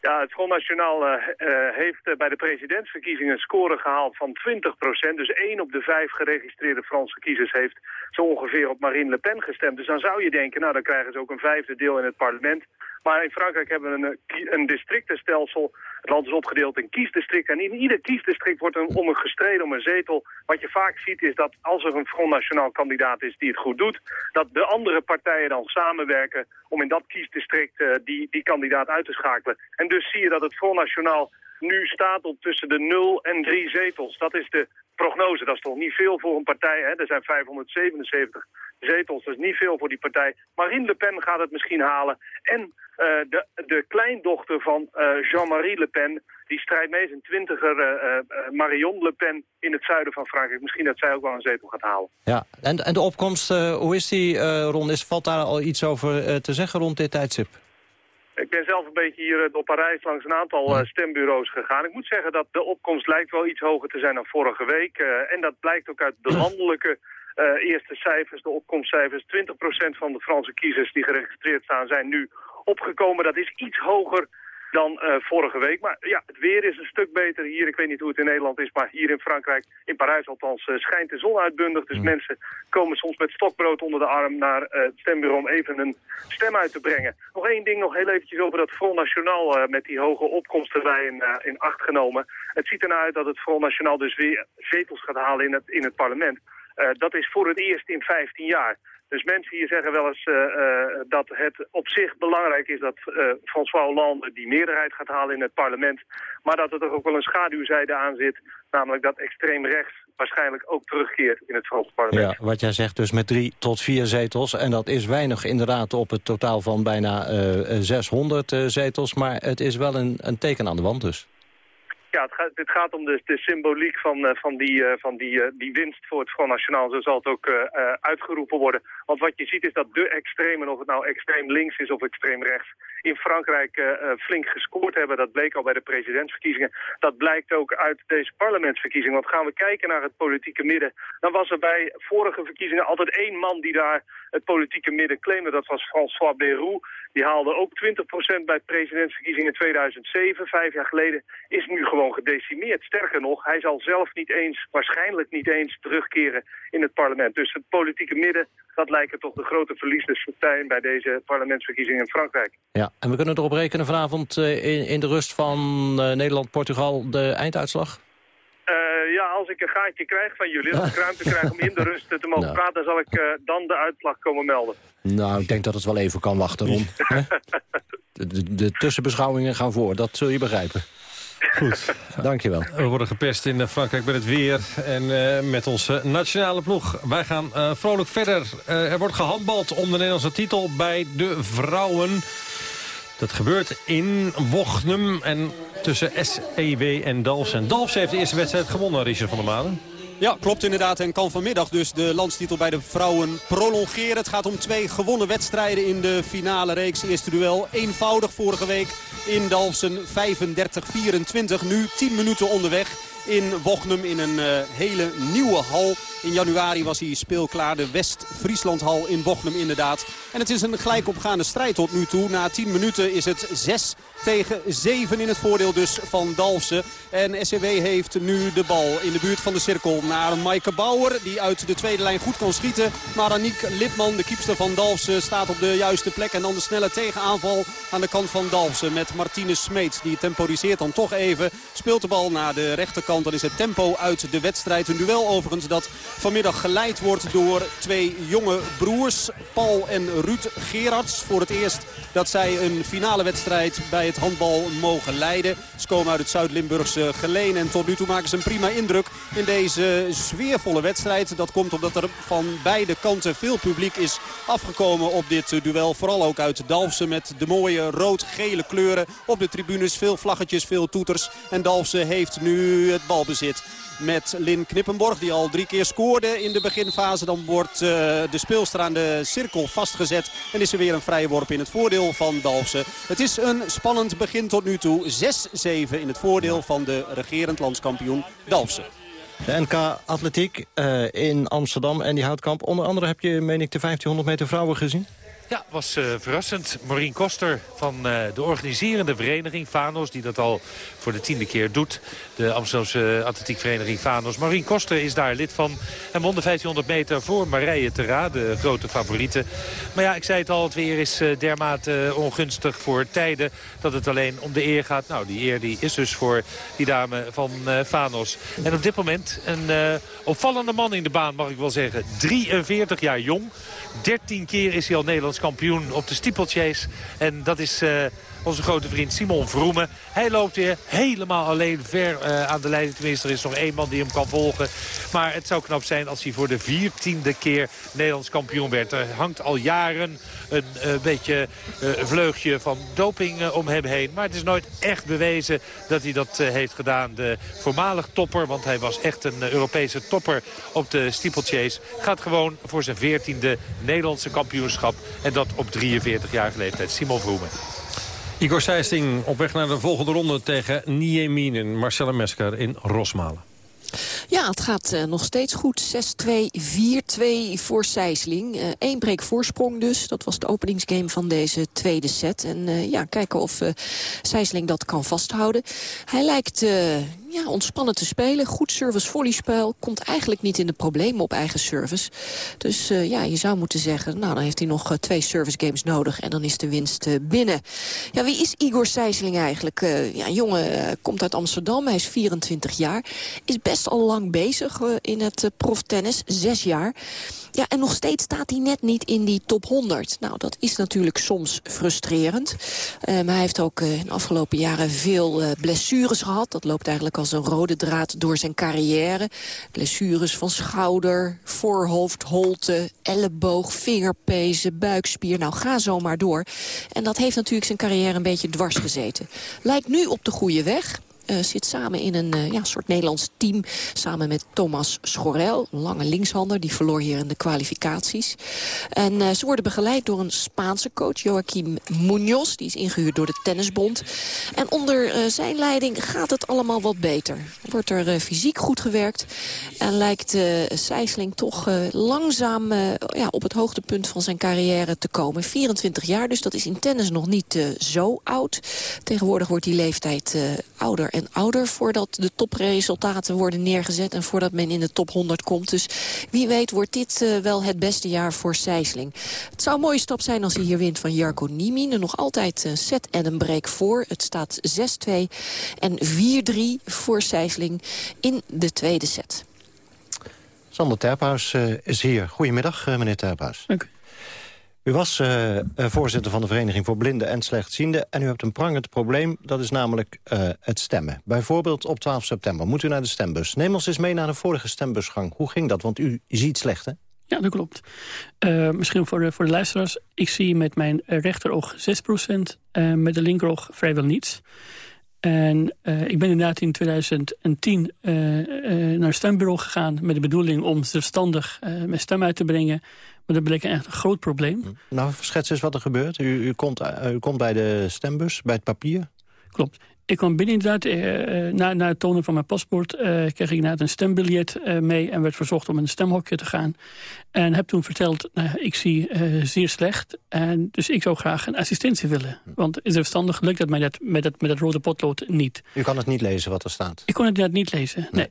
Ja, het Front National eh, eh, heeft eh, bij de presidentsverkiezingen een score gehaald van 20% Dus één op de vijf geregistreerde Franse kiezers heeft zo ongeveer op Marine Le Pen gestemd. Dus dan zou je denken, nou dan krijgen ze ook een vijfde deel in het parlement. Maar in Frankrijk hebben we een, eh, een districtenstelsel. Het land is opgedeeld in kiesdistricten. En in ieder kiesdistrict wordt een, om een gestreden om een zetel. Wat je vaak ziet is dat als er een Front National kandidaat is die het goed doet... dat de andere partijen dan samenwerken om in dat kiesdistrict eh, die, die kandidaat uit te schakelen. En dus zie je dat het Front National nu staat op tussen de 0 en 3 zetels. Dat is de prognose. Dat is toch niet veel voor een partij. Hè? Er zijn 577 zetels, dat is niet veel voor die partij. Marine Le Pen gaat het misschien halen. En de, de kleindochter van eh, Jean-Marie Le Pen, die strijdt mee zijn twintiger eh, eh, eh, Marion Le Pen in het zuiden van Frankrijk. Misschien dat zij ook wel een zetel gaat halen. Ja, en, en de opkomst, eh, hoe is die, eh, Ron? Is, valt daar al iets over eh, te zeggen rond dit tijdstip? Ik ben zelf een beetje hier eh, door Parijs langs een aantal eh, stembureaus gegaan. Ik moet zeggen dat de opkomst lijkt wel iets hoger te zijn dan vorige week. eh, en dat blijkt ook uit de landelijke eh, eerste cijfers, de opkomstcijfers. 20% van de Franse kiezers die geregistreerd staan zijn nu opgekomen. Dat is iets hoger dan eh, vorige week. Maar ja, het weer is een stuk beter hier. Ik weet niet hoe het in Nederland is, maar hier in Frankrijk, in Parijs althans, eh, schijnt de zon uitbundig. Dus mensen komen soms met stokbrood onder de arm naar eh, het stembureau om even een stem uit te brengen. Nog één ding, nog heel eventjes over dat Front National met die hoge opkomst erbij in, in acht genomen. Het ziet ernaar uit dat het Front National dus weer zetels gaat halen in het, in het parlement. Dat is voor het eerst in 15 jaar. Dus mensen hier zeggen wel eens eh, eh, dat het op zich belangrijk is dat eh, François Hollande die meerderheid gaat halen in het parlement. Maar dat er toch ook wel een schaduwzijde aan zit. Namelijk dat extreem rechts waarschijnlijk ook terugkeert in het Franse parlement. Ja, wat jij zegt dus met drie tot vier zetels. En dat is weinig inderdaad op het totaal van bijna eh, eh, 600 eh, zetels. Maar het is wel een, een teken aan de wand dus. Ja, het gaat, het gaat om de, de symboliek van, eh, van, die, eh, van die, eh, die winst voor het Front National. Zo zal het ook uitgeroepen worden. Want wat je ziet is dat de extremen, of het nou extreem links is of extreem rechts, in Frankrijk eh, flink gescoord hebben. Dat bleek al bij de presidentsverkiezingen. Dat blijkt ook uit deze parlementsverkiezingen. Want gaan we kijken naar het politieke midden, dan was er bij vorige verkiezingen altijd één man die daar het politieke midden claimde. Dat was François Bayrou. Die haalde ook 20% bij de presidentsverkiezingen in 2007, vijf jaar geleden, is nu gewoon gedecimeerd. Sterker nog, hij zal zelf niet eens, waarschijnlijk niet eens, terugkeren in het parlement. Dus het politieke midden, dat lijken toch de grote verliezers te zijn bij deze parlementsverkiezingen in Frankrijk. Ja, en we kunnen erop rekenen vanavond eh, in, in de rust van eh, Nederland-Portugal de einduitslag? Eh, ja, als ik een gaatje krijg van jullie, als ik ruimte krijg om in de rust te mogen praten, dan zal ik dan de uitslag komen melden. Nou, ik denk dat het wel even kan wachten, Ron. De, de tussenbeschouwingen gaan voor, dat zul je begrijpen. Goed, dankjewel. We worden gepest in eh, Frankrijk met het weer en eh, met onze nationale ploeg. Wij gaan eh, vrolijk verder. Er wordt gehandbald om de Nederlandse titel bij de vrouwen. Dat gebeurt in Wochnum en tussen SEW en Dalfsen. Dalfsen heeft de eerste wedstrijd gewonnen, Richard van der Maden. Ja, klopt inderdaad. En kan vanmiddag dus de landstitel bij de vrouwen prolongeren. Het gaat om twee gewonnen wedstrijden in de finale reeks. Eerste duel eenvoudig vorige week in Dalfsen 35-24. Nu 10 minuten onderweg in Wochnum in een eh, hele nieuwe hal. In januari was hij speelklaar, de West-Frieslandhal in Wochnum inderdaad. En het is een gelijkopgaande strijd tot nu toe. Na 10 minuten is het 6 tegen 7 in het voordeel dus van Dalfsen. En SCW heeft nu de bal in de buurt van de cirkel naar Maaike Bauer. Die uit de tweede lijn goed kan schieten. Maar Aniek Lipman, de kiepster van Dalfsen, staat op de juiste plek. En dan de snelle tegenaanval aan de kant van Dalfsen met Martinez Smeets. Die temporiseert dan toch even. Speelt de bal naar de rechterkant. Dan is het tempo uit de wedstrijd. Een duel overigens dat vanmiddag geleid wordt door twee jonge broers. Paul en Ruud Gerards. Voor het eerst dat zij een finale wedstrijd bij het handbal mogen leiden. Ze komen uit het Zuid-Limburgse Geleen. En tot nu toe maken ze een prima indruk in deze sfeervolle wedstrijd. Dat komt omdat er van beide kanten veel publiek is afgekomen op dit duel. Vooral ook uit Dalfsen met de mooie rood-gele kleuren op de tribunes. Veel vlaggetjes, veel toeters. En Dalfsen heeft nu het balbezit met Lin Knippenborg. Die al drie keer scoorde in de beginfase. Dan wordt uh, de speelster aan de cirkel vastgezet. En is er weer een vrije worp in het voordeel van Dalfsen. Het is een spannend begin tot nu toe. 6-7 in het voordeel van de regerend landskampioen Dalfsen. De NK Atletiek uh, in Amsterdam en die houtkamp. Onder andere heb je, meen ik, de 1500 meter vrouwen gezien? Ja, was uh, verrassend. Maureen Koster van uh, de organiserende vereniging Fanos... die dat al voor de tiende keer doet. De Amsterdamse atletiekvereniging Fanos. Maureen Koster is daar lid van. En won de 1500 meter voor Marije Terra, de grote favoriete. Maar ja, ik zei het al, het weer is uh, dermate ongunstig voor tijden... dat het alleen om de eer gaat. Nou, die eer die is dus voor die dame van Fanos. En op dit moment een opvallende man in de baan, mag ik wel zeggen. 43 jaar jong. 13 keer is hij al Nederlands kampioen op de steeplechase. En dat is uh, onze grote vriend Simon Vroemen. Hij loopt weer helemaal alleen ver uh, aan de leiding. Tenminste, er is nog één man die hem kan volgen. Maar het zou knap zijn als hij voor de viertiende keer Nederlands kampioen werd. Er hangt al jaren een uh, beetje vleugje van doping om hem heen. Maar het is nooit echt bewezen dat hij dat heeft gedaan. De voormalig topper, want hij was echt een Europese topper op de steeplechase... gaat gewoon voor zijn veertiende Nederlandse kampioenschap. En dat op 43-jarige leeftijd. Simon Vroemen. Igor Seisting op weg naar de volgende ronde tegen Nieminen. Marcella Mesker in Rosmalen. Ja, het gaat uh, nog steeds goed. 6-2, 4-2 voor Sijsling. Eén uh, break voorsprong dus. Dat was de openingsgame van deze tweede set. En uh, ja, kijken of Sijsling dat kan vasthouden. Hij lijkt ja, ontspannen te spelen. Goed service-volleyspel. Komt eigenlijk niet in de problemen op eigen service. Dus uh, ja, je zou moeten zeggen... nou, dan heeft hij nog uh, twee service games nodig... en dan is de winst uh, binnen. Ja, wie is Igor Sijsling eigenlijk? ja, een jongen komt uit Amsterdam. Hij is 24 jaar. Is best al lang bezig in het proftennis. Zes jaar. Ja, en nog steeds staat hij net niet in die top 100. Nou, dat is natuurlijk soms frustrerend. Maar hij heeft ook in de afgelopen jaren veel blessures gehad. Dat loopt eigenlijk als een rode draad door zijn carrière. Blessures van schouder, voorhoofd, holte, elleboog, vingerpezen, buikspier. Nou, ga zo maar door. En dat heeft natuurlijk zijn carrière een beetje dwars gezeten. Lijkt nu op de goede weg. Uh, zit samen in een uh, ja, soort Nederlands team. Samen met Thomas Schorel, lange linkshander. Die verloor hier in de kwalificaties. En uh, ze worden begeleid door een Spaanse coach, Joaquim Munoz. Die is ingehuurd door de Tennisbond. En onder zijn leiding gaat het allemaal wat beter. Wordt er fysiek goed gewerkt. En lijkt Sijsling toch langzaam ja, op het hoogtepunt van zijn carrière te komen. 24 jaar, dus dat is in tennis nog niet zo oud. Tegenwoordig wordt die leeftijd ouder ouder voordat de topresultaten worden neergezet... en voordat men in de top 100 komt. Dus wie weet wordt dit uh, wel het beste jaar voor Sijsling. Het zou een mooie stap zijn als hij hier wint van Jarko Niemin. En nog altijd een set en een break voor. Het staat 6-2 en 4-3 voor Sijsling in de tweede set. Sander Terphuis uh, is hier. Goedemiddag, uh, meneer Terphuis. Dank u. U was uh, voorzitter van de Vereniging voor Blinden en Slechtzienden... en u hebt een prangend probleem, dat is namelijk uh, het stemmen. Bijvoorbeeld op 12 september moet u naar de stembus. Neem ons eens mee naar de vorige stembusgang. Hoe ging dat? Want u ziet slecht, hè? Ja, dat klopt. Misschien voor de, voor de luisteraars. Ik zie met mijn rechteroog 6% uh, met de linkeroog vrijwel niets. En ik ben inderdaad in 2010 naar het stembureau gegaan... met de bedoeling om zelfstandig mijn stem uit te brengen... Maar dat bleek echt een groot probleem. Nou, schets eens wat er gebeurt. U, u, komt, u komt bij de stembus, bij het papier. Klopt. Ik kwam binnen inderdaad, eh, eh, na, na het tonen van mijn paspoort... eh, kreeg ik inderdaad een stembiljet eh, mee... en werd verzocht om in een stemhokje te gaan. En heb toen verteld, nou, ik zie eh, zeer slecht... en dus ik zou graag een assistentie willen. Want is er verstandig, lukt dat mij dat, met, dat, met dat rode potlood niet. U kan het niet lezen wat er staat. Ik kon het inderdaad niet lezen, nee.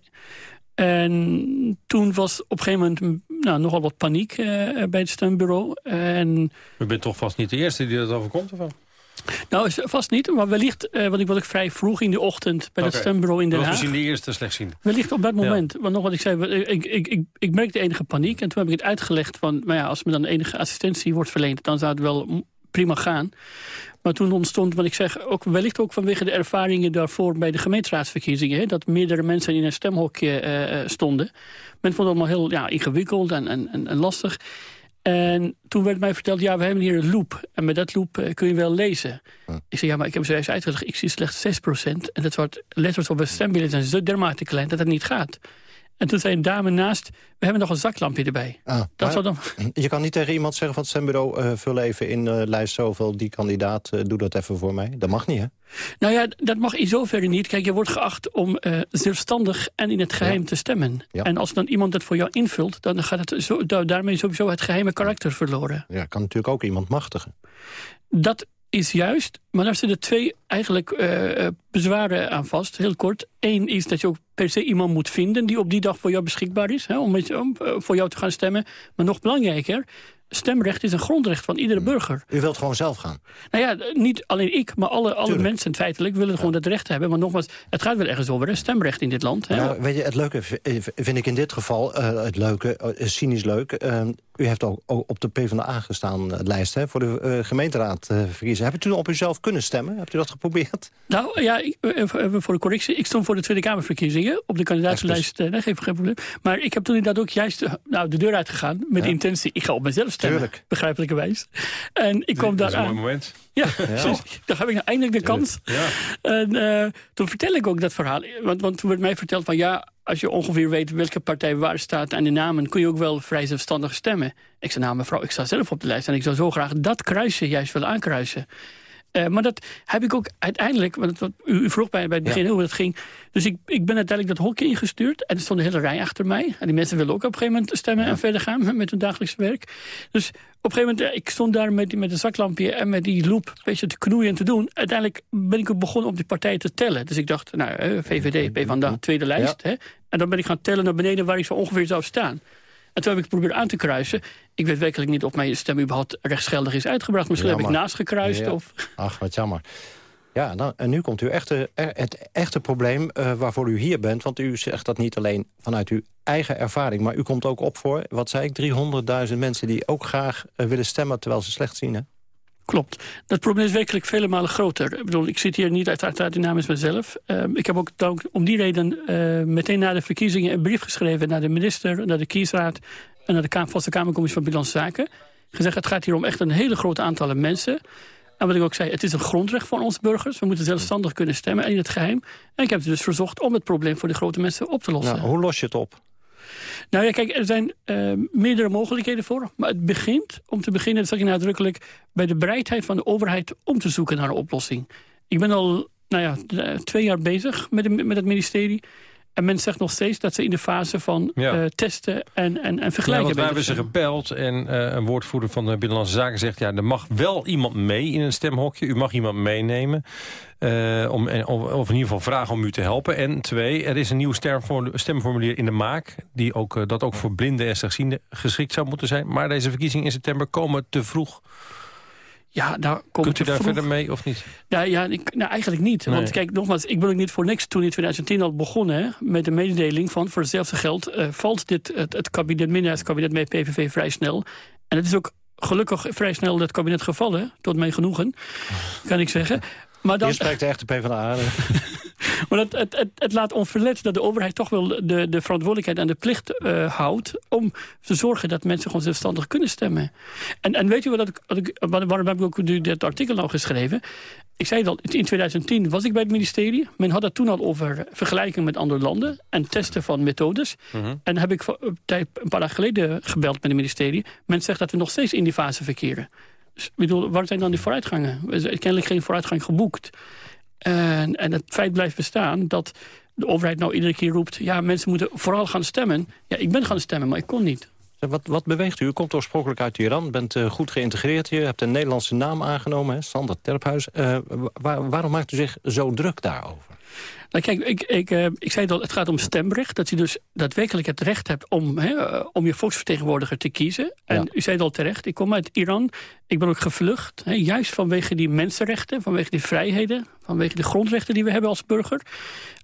En toen was op een gegeven moment nou, nogal wat paniek eh, bij het stembureau. En U bent toch vast niet de eerste die dat overkomt ervan? nou, is vast niet, maar wellicht, eh, want ik was ook vrij vroeg in de ochtend bij het stembureau in Den Haag. misschien de eerste slechtziende. Wellicht op dat Ja. moment. Want nog wat ik zei, ik, ik, ik, ik merkte enige paniek. En toen heb ik het uitgelegd van, maar ja, als me dan enige assistentie wordt verleend, dan zou het wel prima gaan. Maar toen ontstond, wat ik zeg, ook, wellicht ook vanwege de ervaringen daarvoor bij de gemeenteraadsverkiezingen, hè, dat meerdere mensen in een stemhokje eh, stonden. Men vond het allemaal heel ja, ingewikkeld en, en, en, lastig. En toen werd mij verteld, ja, we hebben hier een loop. En met dat loop eh, kun je wel lezen. Ik zei, ja, maar ik heb zojuist uitgelegd, ik zie slechts 6%. En dat soort letters op een stembiljet zijn zo dermate klein dat het niet gaat. En toen zei een dame naast, we hebben nog een zaklampje erbij. Ah, dat zou dan... Je kan niet tegen iemand zeggen van het stembureau... eh, vul even in eh, lijst zoveel, die kandidaat, eh, doe dat even voor mij. Dat mag niet, hè? Nou ja, dat mag in zoverre niet. Kijk, je wordt geacht om zelfstandig en in het geheim te stemmen. Ja. En als dan iemand dat voor jou invult... dan gaat het zo, da- daarmee sowieso het geheime karakter verloren. Ja, kan natuurlijk ook iemand machtigen. Dat is juist, maar daar zitten twee eigenlijk eh, eh, bezwaren aan vast. Heel kort. Eén is dat je ook per se iemand moet vinden... die op die dag voor jou beschikbaar is, hè, om, eh, voor jou te gaan stemmen. Maar nog belangrijker, stemrecht is een grondrecht van iedere burger. U wilt gewoon zelf gaan. Nou ja, niet alleen ik, maar alle, alle Tuurlijk. mensen feitelijk willen gewoon dat recht hebben. Maar nogmaals, het gaat wel ergens over, hè, stemrecht in dit land. Hè. Nou, weet je, het leuke eh, vind ik in dit geval, eh, het leuke, eh, cynisch leuk... eh, u heeft ook ook op de PvdA gestaan lijst hè, voor de eh gemeenteraadverkiezingen. Hebt u toen op uzelf kunnen stemmen? Hebt u dat geprobeerd? Nou ja, ik- even voor de correctie. Ik stond voor de Tweede Kamerverkiezingen op de kandidatenlijst. Nee, geen, probleem. Maar ik heb toen inderdaad ook juist nou, de deur uitgegaan met de intentie. Ik ga op mezelf stemmen, Tuurlijk. begrijpelijkerwijs. En ik kwam Dat is daar een mooi aan. moment. Ja, precies. dan heb ik nou eindelijk de kans. Ja. En eh, toen vertel ik ook dat verhaal. Want, want toen werd mij verteld van ja, als je ongeveer weet welke partij waar staat en de namen, kun je ook wel vrij zelfstandig stemmen. Ik zei nou mevrouw, ik sta zelf op de lijst en ik zou zo graag dat kruisje juist willen aankruisen. Eh, maar dat heb ik ook uiteindelijk, want het- u, vroeg bij, bij het begin hoe dat ging. Dus ik, ik ben uiteindelijk dat hokje ingestuurd en er stond een hele rij achter mij. En die mensen willen ook op een gegeven moment stemmen en verder gaan met hun dagelijks werk. Dus op een gegeven moment, eh, ik stond daar met, met een zaklampje en met die loop een beetje te knoeien en te doen. Uiteindelijk ben ik ook begonnen op die partijen te tellen. Dus ik dacht, nou, eh, VVD, PvdA, tweede lijst. Hè? En dan ben ik gaan tellen naar beneden waar ik zo ongeveer zou staan. En toen heb ik geprobeerd aan te kruisen. Ik weet werkelijk niet of mijn stem überhaupt rechtsgeldig is uitgebracht. Misschien heb ik naast gekruist. Ja. Of... Ach, wat jammer. Ja, nou, en nu komt uw echte, het echte probleem eh, waarvoor u hier bent. Want u zegt dat niet alleen vanuit uw eigen ervaring... maar u komt ook op voor, wat zei ik, 300.000 mensen... die ook graag eh, willen stemmen terwijl ze slecht zien, hè? Klopt. Dat probleem is werkelijk vele malen groter. Ik bedoel, ik zit hier niet uit, uit, uit de namens mezelf. Uh, ik heb ook om die reden uh, meteen na de verkiezingen... een brief geschreven naar de minister, naar de kiesraad... en naar de Vaste Kamercommissie van Binnenlandse Zaken. Gezegd, het gaat hier om echt een hele groot aantal mensen... En wat ik ook zei, het is een grondrecht van ons burgers. We moeten zelfstandig kunnen stemmen en in het geheim. En ik heb dus verzocht om het probleem voor de grote mensen op te lossen. Nou, hoe los je het op? Nou ja, kijk, er zijn uh, meerdere mogelijkheden voor. Maar het begint, om te beginnen, dat zeg ik nadrukkelijk... bij de bereidheid van de overheid om te zoeken naar een oplossing. Ik ben al nou ja, twee jaar bezig met, met het ministerie... En men zegt nog steeds dat ze in de fase van ja. uh, testen en, en, en vergelijken... Ja, want wij hebben ze gebeld en uh, een woordvoerder van de Binnenlandse Zaken zegt... ja, er mag wel iemand mee in een stemhokje. U mag iemand meenemen. Uh, om, of, of in ieder geval vragen om u te helpen. En twee, er is een nieuw stemformulier in de maak... Die ook, dat ook voor blinden en slechtzienden geschikt zou moeten zijn. Maar deze verkiezingen in september komen te vroeg... Ja, daar komt Kunt u daar vroeg. verder mee of niet? Nou, ja, ik, nou eigenlijk niet. Nee. Want kijk, nogmaals, ik ben ook niet voor niks toen in 2010 al begonnen... Hè, met de mededeling van voor hetzelfde geld... Uh, valt dit, het, het kabinet, minderheidskabinet met PVV vrij snel. En het is ook gelukkig vrij snel dat kabinet gevallen. Tot mijn genoegen, kan ik zeggen. Maar dan, Hier spreekt de echte PvdA. maar het, het, het, het, laat onverlet dat de overheid toch wel de, de verantwoordelijkheid en de plicht uh, houdt... om te zorgen dat mensen gewoon zelfstandig kunnen stemmen. En, en weet u wat ik, wat ik, waarom heb ik ook dit artikel nou geschreven? Ik zei al, in 2010 was ik bij het ministerie. Men had het toen al over vergelijking met andere landen... en testen van methodes. Uh -huh. En heb ik een paar dagen geleden gebeld met het ministerie. Men zegt dat we nog steeds in die fase verkeren. Dus, bedoel, waar zijn dan die vooruitgangen? Er is kennelijk geen vooruitgang geboekt. En, en het feit blijft bestaan dat de overheid nou iedere keer roept... ja, mensen moeten vooral gaan stemmen. Ja, ik ben gaan stemmen, maar ik kon niet. Wat, wat beweegt u? U komt oorspronkelijk uit Iran, bent uh, goed geïntegreerd hier... hebt een Nederlandse naam aangenomen, hè, Sander Terphuis. Waar, waarom maakt u zich zo druk daarover? Nou, kijk, ik, ik, uh, ik zei dat het gaat om stemrecht. Dat je dus daadwerkelijk het recht hebt om, hè, om je volksvertegenwoordiger te kiezen. En ja. u zei het al terecht, ik kom uit Iran. Ik ben ook gevlucht, hè, juist vanwege die mensenrechten, vanwege die vrijheden, vanwege de grondrechten die we hebben als burger.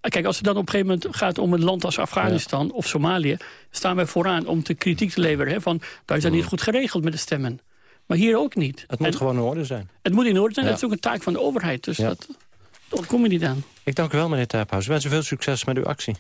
Kijk, als het dan op een gegeven moment gaat om een land als Afghanistan ja. of Somalië, staan wij vooraan om te kritiek te leveren. Hè, van, daar is dat niet goed geregeld met de stemmen. Maar hier ook niet. Het moet en, gewoon in orde zijn. Het moet in orde zijn, dat is ook een taak van de overheid. Dus dat kom je niet aan. Ik dank u wel, meneer Terphuis. We wensen veel succes met uw actie.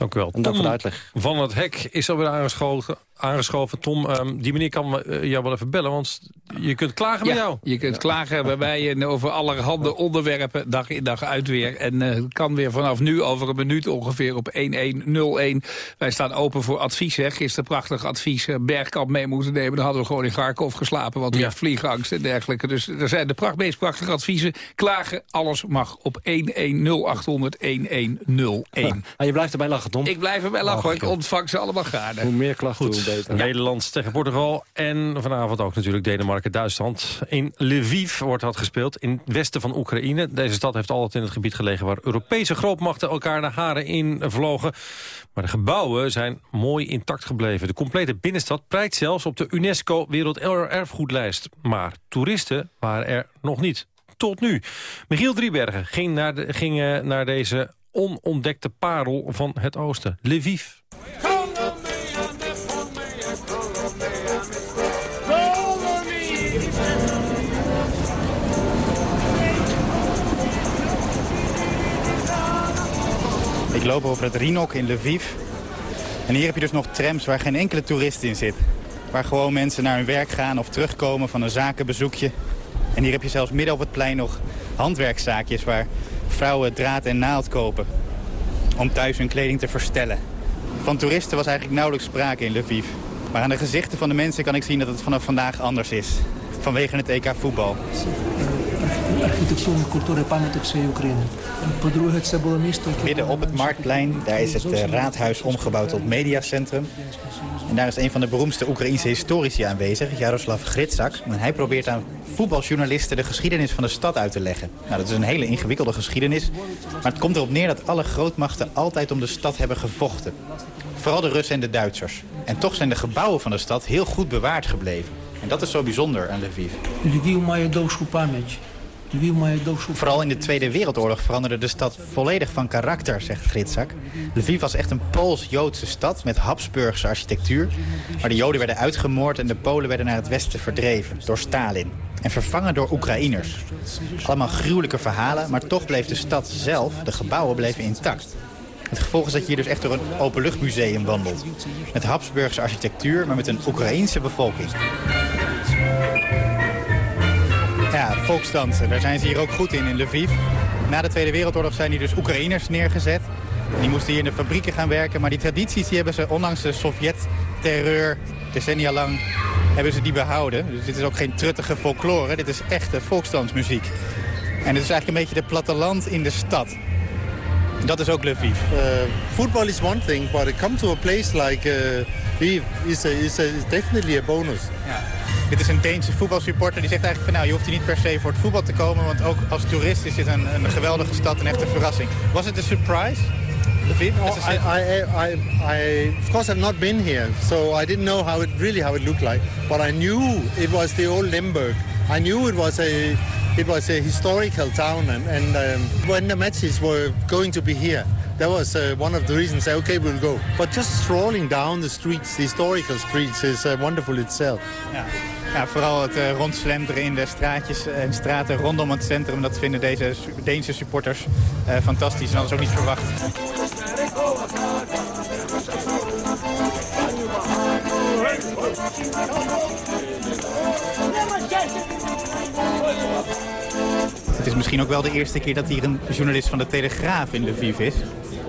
Dank u wel. En dank voor de uitleg. Van het Hek is alweer aangeschoven. aangeschoven. Tom, um, die meneer kan uh, jou wel even bellen, want je kunt klagen ja, bij jou. je kunt klagen bij mij en over allerhande onderwerpen, dag in dag uit weer. En uh, kan weer vanaf nu over een minuut ongeveer op 1101. Wij staan open voor advies. Hè. Gisteren prachtig advies Bergkamp mee moeten nemen. Dan hadden we gewoon in Garkov geslapen, want we ja. vliegangst en dergelijke. Dus er zijn de pracht, meest prachtige adviezen. Klagen, alles mag op 110800 1101. Ah, je blijft erbij lachen, Tom. Ik blijf erbij lachen, ik ontvang ze allemaal gaarne. Hoe meer klachten, hoe beter. Ja. Nederland tegen Portugal en vanavond ook natuurlijk Denemarken-Duitsland. In Lviv wordt dat gespeeld, in het westen van Oekraïne. Deze stad heeft altijd in het gebied gelegen waar Europese grootmachten elkaar de haren in vlogen. Maar de gebouwen zijn mooi intact gebleven. De complete binnenstad prijkt zelfs op de UNESCO Werelderfgoedlijst. Maar toeristen waren er nog niet. Tot nu. Michiel Driebergen ging naar, de, ging, naar deze onontdekte parel van het oosten, Lviv. Ik loop over het Rinok in Lviv. En hier heb je dus nog trams waar geen enkele toerist in zit. Waar gewoon mensen naar hun werk gaan of terugkomen van een zakenbezoekje. En hier heb je zelfs midden op het plein nog handwerkzaakjes waar vrouwen draad en naald kopen. Om thuis hun kleding te verstellen. Van toeristen was eigenlijk nauwelijks sprake in Lviv. Maar aan de gezichten van de mensen kan ik zien dat het vanaf vandaag anders is. Vanwege het EK voetbal Architectuur, cultuur en pamięć всей Oekraïne. Midden op het Marktplein, daar is het uh, raadhuis omgebouwd tot mediacentrum. En daar is een van de beroemdste Oekraïnse historici aanwezig, Jaroslav Gritsak. En hij probeert aan voetbaljournalisten de geschiedenis van de stad uit te leggen. Nou, dat is een hele ingewikkelde geschiedenis. Maar het komt erop neer dat alle grootmachten altijd om de stad hebben gevochten. Vooral de Russen en de Duitsers. En toch zijn de gebouwen van de stad heel goed bewaard gebleven. En dat is zo bijzonder aan Lviv. Lviv має довшу пам'ять. Vooral in de Tweede Wereldoorlog veranderde de stad volledig van karakter, zegt Gritzak. Lviv was echt een Pools-Joodse stad met Habsburgse architectuur. Maar de Joden werden uitgemoord en de Polen werden naar het westen verdreven door Stalin. En vervangen door Oekraïners. Allemaal gruwelijke verhalen, maar toch bleef de stad zelf, de gebouwen bleven intact. Het gevolg is dat je hier dus echt door een openluchtmuseum wandelt. Met Habsburgse architectuur, maar met een Oekraïense bevolking. Volksdansen. Daar zijn ze hier ook goed in, in Lviv. Na de Tweede Wereldoorlog zijn hier dus Oekraïners neergezet. Die moesten hier in de fabrieken gaan werken. Maar die tradities die hebben ze, ondanks de Sovjet-terreur, decennia lang, hebben ze die behouden. Dus dit is ook geen truttige folklore. Dit is echte volksdansmuziek. En het is eigenlijk een beetje de platteland in de stad. Dat is ook Lviv. Uh, football is one thing, but come to a place like uh, Lviv is, a, is, a, is definitely a bonus. Ja. Dit is een Deense voetbalsupporter die zegt eigenlijk van nou, je hoeft hier niet per se voor het voetbal te komen, want ook als toerist is dit een, een geweldige stad, een echte verrassing. Was het een surprise? Lviv? Oh, I, I, I, I, of course I've not been here, so I didn't know how it really how it looked like, but I knew it was the old Limburg. I knew it was a it was a historical town, and, and um, when the matches were going to be here, that was uh, one of the reasons. I okay, we'll go. But just strolling down the streets, the historical streets, is uh, wonderful itself. Ja. Ja, vooral het uh, rondslenteren in de straatjes en straten rondom het centrum. Dat vinden deze Deense supporters uh, fantastisch. En dat is ook niet verwacht. Het is misschien ook wel de eerste keer dat hier een journalist van de Telegraaf in Lviv is.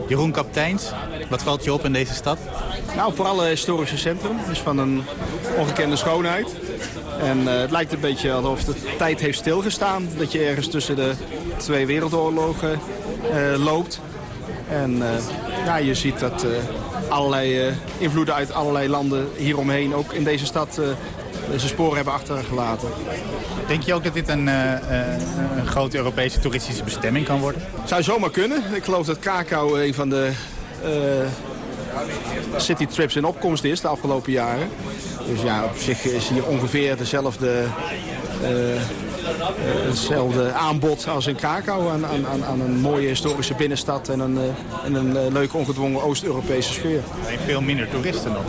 Jeroen Kapteins, wat valt je op in deze stad? Nou, vooral het historische centrum. is van een ongekende schoonheid. En eh, het lijkt een beetje alsof de tijd heeft stilgestaan. Dat je ergens tussen de twee wereldoorlogen eh, loopt. En eh, ja, je ziet dat allerlei invloeden uit allerlei landen hieromheen... ook in deze stad zijn sporen hebben achtergelaten. Denk je ook dat dit een, een grote Europese toeristische bestemming kan worden? Zou zomaar kunnen. Ik geloof dat Krakau een van de citytrips in opkomst is de afgelopen jaren. Dus ja, op zich is hier ongeveer dezelfde, uh, hetzelfde aanbod als in Krakau aan, aan, aan een mooie historische binnenstad en een, uh, en een leuke ongedwongen Oost-Europese sfeer. En veel minder toeristen nog.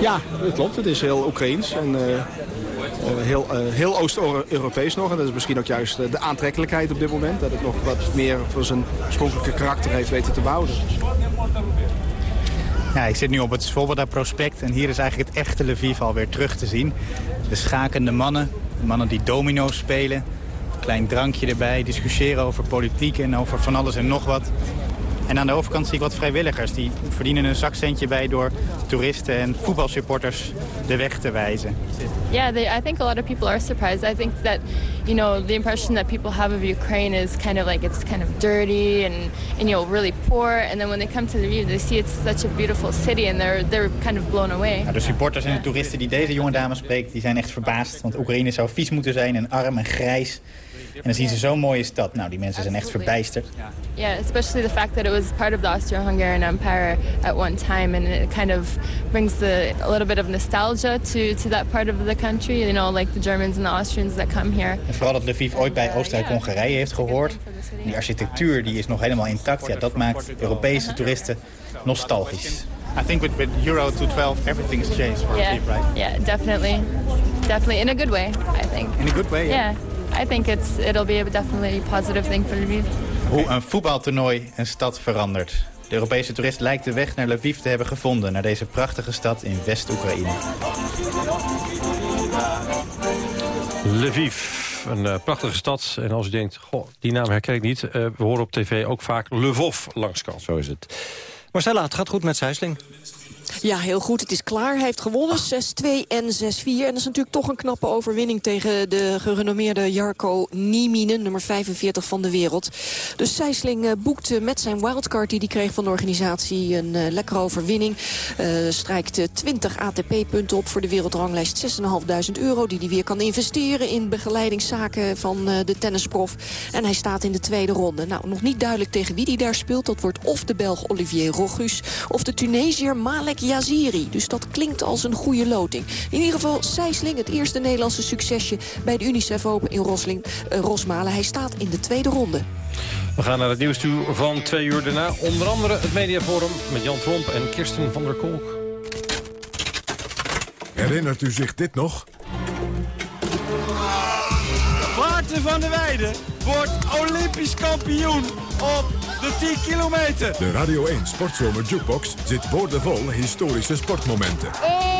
Ja, dat klopt. Het is heel Oekraïens en heel, heel Oost-Europees nog. En dat is misschien ook juist de aantrekkelijkheid op dit moment. Dat het nog wat meer van zijn oorspronkelijke karakter heeft weten te bouwen. Ja, ik zit nu op het Svoboda prospect en hier is eigenlijk het echte Lviv alweer terug te zien. De schakende mannen, mannen die domino's spelen, klein drankje erbij, discussiëren over politiek en over van alles en nog wat. En aan de overkant zie ik wat vrijwilligers. Die verdienen een zakcentje bij door toeristen en voetbalsupporters de weg te wijzen. Yeah, they, I think a lot of people are surprised. I think that, you know, the impression that people have of Ukraine is kind of like it's kind of dirty and, and you know, really poor. And then when they come to Lviv, they see it's such a beautiful city and they're, they're kind of blown away. de supporters en de toeristen die deze jonge dame spreekt, die zijn echt verbaasd. Want Oekraïne zou vies moeten zijn en arm en grijs. En dan zien ze zo'n mooie stad. Nou, die mensen zijn echt verbijsterd. Yeah, especially the fact that it was part of the Austro-Hungarian Empire at one time. And it kind of brings the, a little bit of nostalgia to, to that part of the country. You know, like the Germans and the Austrians that come here. En vooral dat Lviv ooit bij Oostenrijk-Hongarije heeft gehoord. Die architectuur die is nog helemaal intact. Ja, dat maakt Europese toeristen nostalgisch. I think with, with Euro 212, everything's changed for yeah. Lviv, right? Yeah, definitely. Definitely in a good way, I think. In a good way, yeah. I think it's, it'll be a definitely positive thing for Lviv. Hoe een voetbaltoernooi een stad verandert. De Europese toerist lijkt de weg naar Lviv te hebben gevonden... naar deze prachtige stad in West-Oekraïne. Lviv, een uh, prachtige stad. En als u denkt, goh, die naam herken ik niet... Uh, we horen op tv ook vaak Lvov langskomen. Zo is het. Marcella, het gaat goed met Zeisling. Ja, heel goed. Het is klaar. Hij heeft gewonnen 6-2 en 6-4. En dat is natuurlijk toch een knappe overwinning tegen de gerenommeerde Jarko Nieminen, nummer 45 van de wereld. Dus Sijsling uh, boekte met zijn wildcard die hij kreeg van de organisatie een uh, lekkere overwinning. Uh, strijkt 20 ATP-punten op voor de wereldranglijst. 6.500 euro die hij weer kan investeren in begeleidingszaken van de tennisprof. En hij staat in de tweede ronde. Nou, nog niet duidelijk tegen wie hij daar speelt. Dat wordt of de Belg Olivier Rogus of de Tunesiër Malek Yaziri. Dus dat klinkt als een goede loting. In ieder geval Sijsling, het eerste Nederlandse succesje... bij de UNICEF Open in Rosling, uh, Rosmalen. Hij staat in de tweede ronde. We gaan naar het nieuws toe van twee uur daarna. Onder andere het Mediaforum met Jan Tromp en Kirsten van der Kolk. Herinnert u zich dit nog? Maarten van der Weijden wordt Olympisch kampioen op de 10 kilometer. De Radio 1 Sportzomer Jukebox zit boordevol historische sportmomenten. Oh,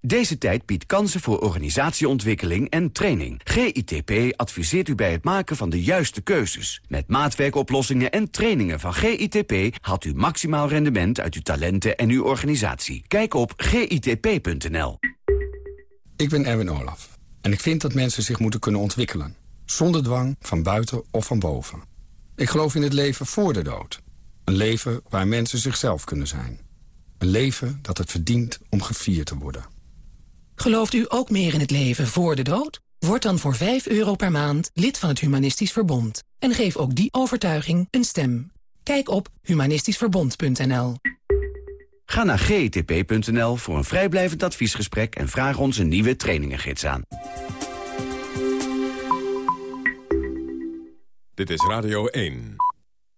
Deze tijd biedt kansen voor organisatieontwikkeling en training. GITP adviseert u bij het maken van de juiste keuzes. Met maatwerkoplossingen en trainingen van GITP... haalt u maximaal rendement uit uw talenten en uw organisatie. Kijk op gitp.nl. Ik ben Erwin Olaf. En ik vind dat mensen zich moeten kunnen ontwikkelen. Zonder dwang, van buiten of van boven. Ik geloof in het leven voor de dood. Een leven waar mensen zichzelf kunnen zijn. Een leven dat het verdient om gevierd te worden. Gelooft u ook meer in het leven voor de dood? Word dan voor 5 euro per maand lid van het Humanistisch Verbond. En geef ook die overtuiging een stem. Kijk op humanistischverbond.nl Ga naar gtp.nl voor een vrijblijvend adviesgesprek... en vraag ons een nieuwe trainingengids aan. Dit is Radio 1.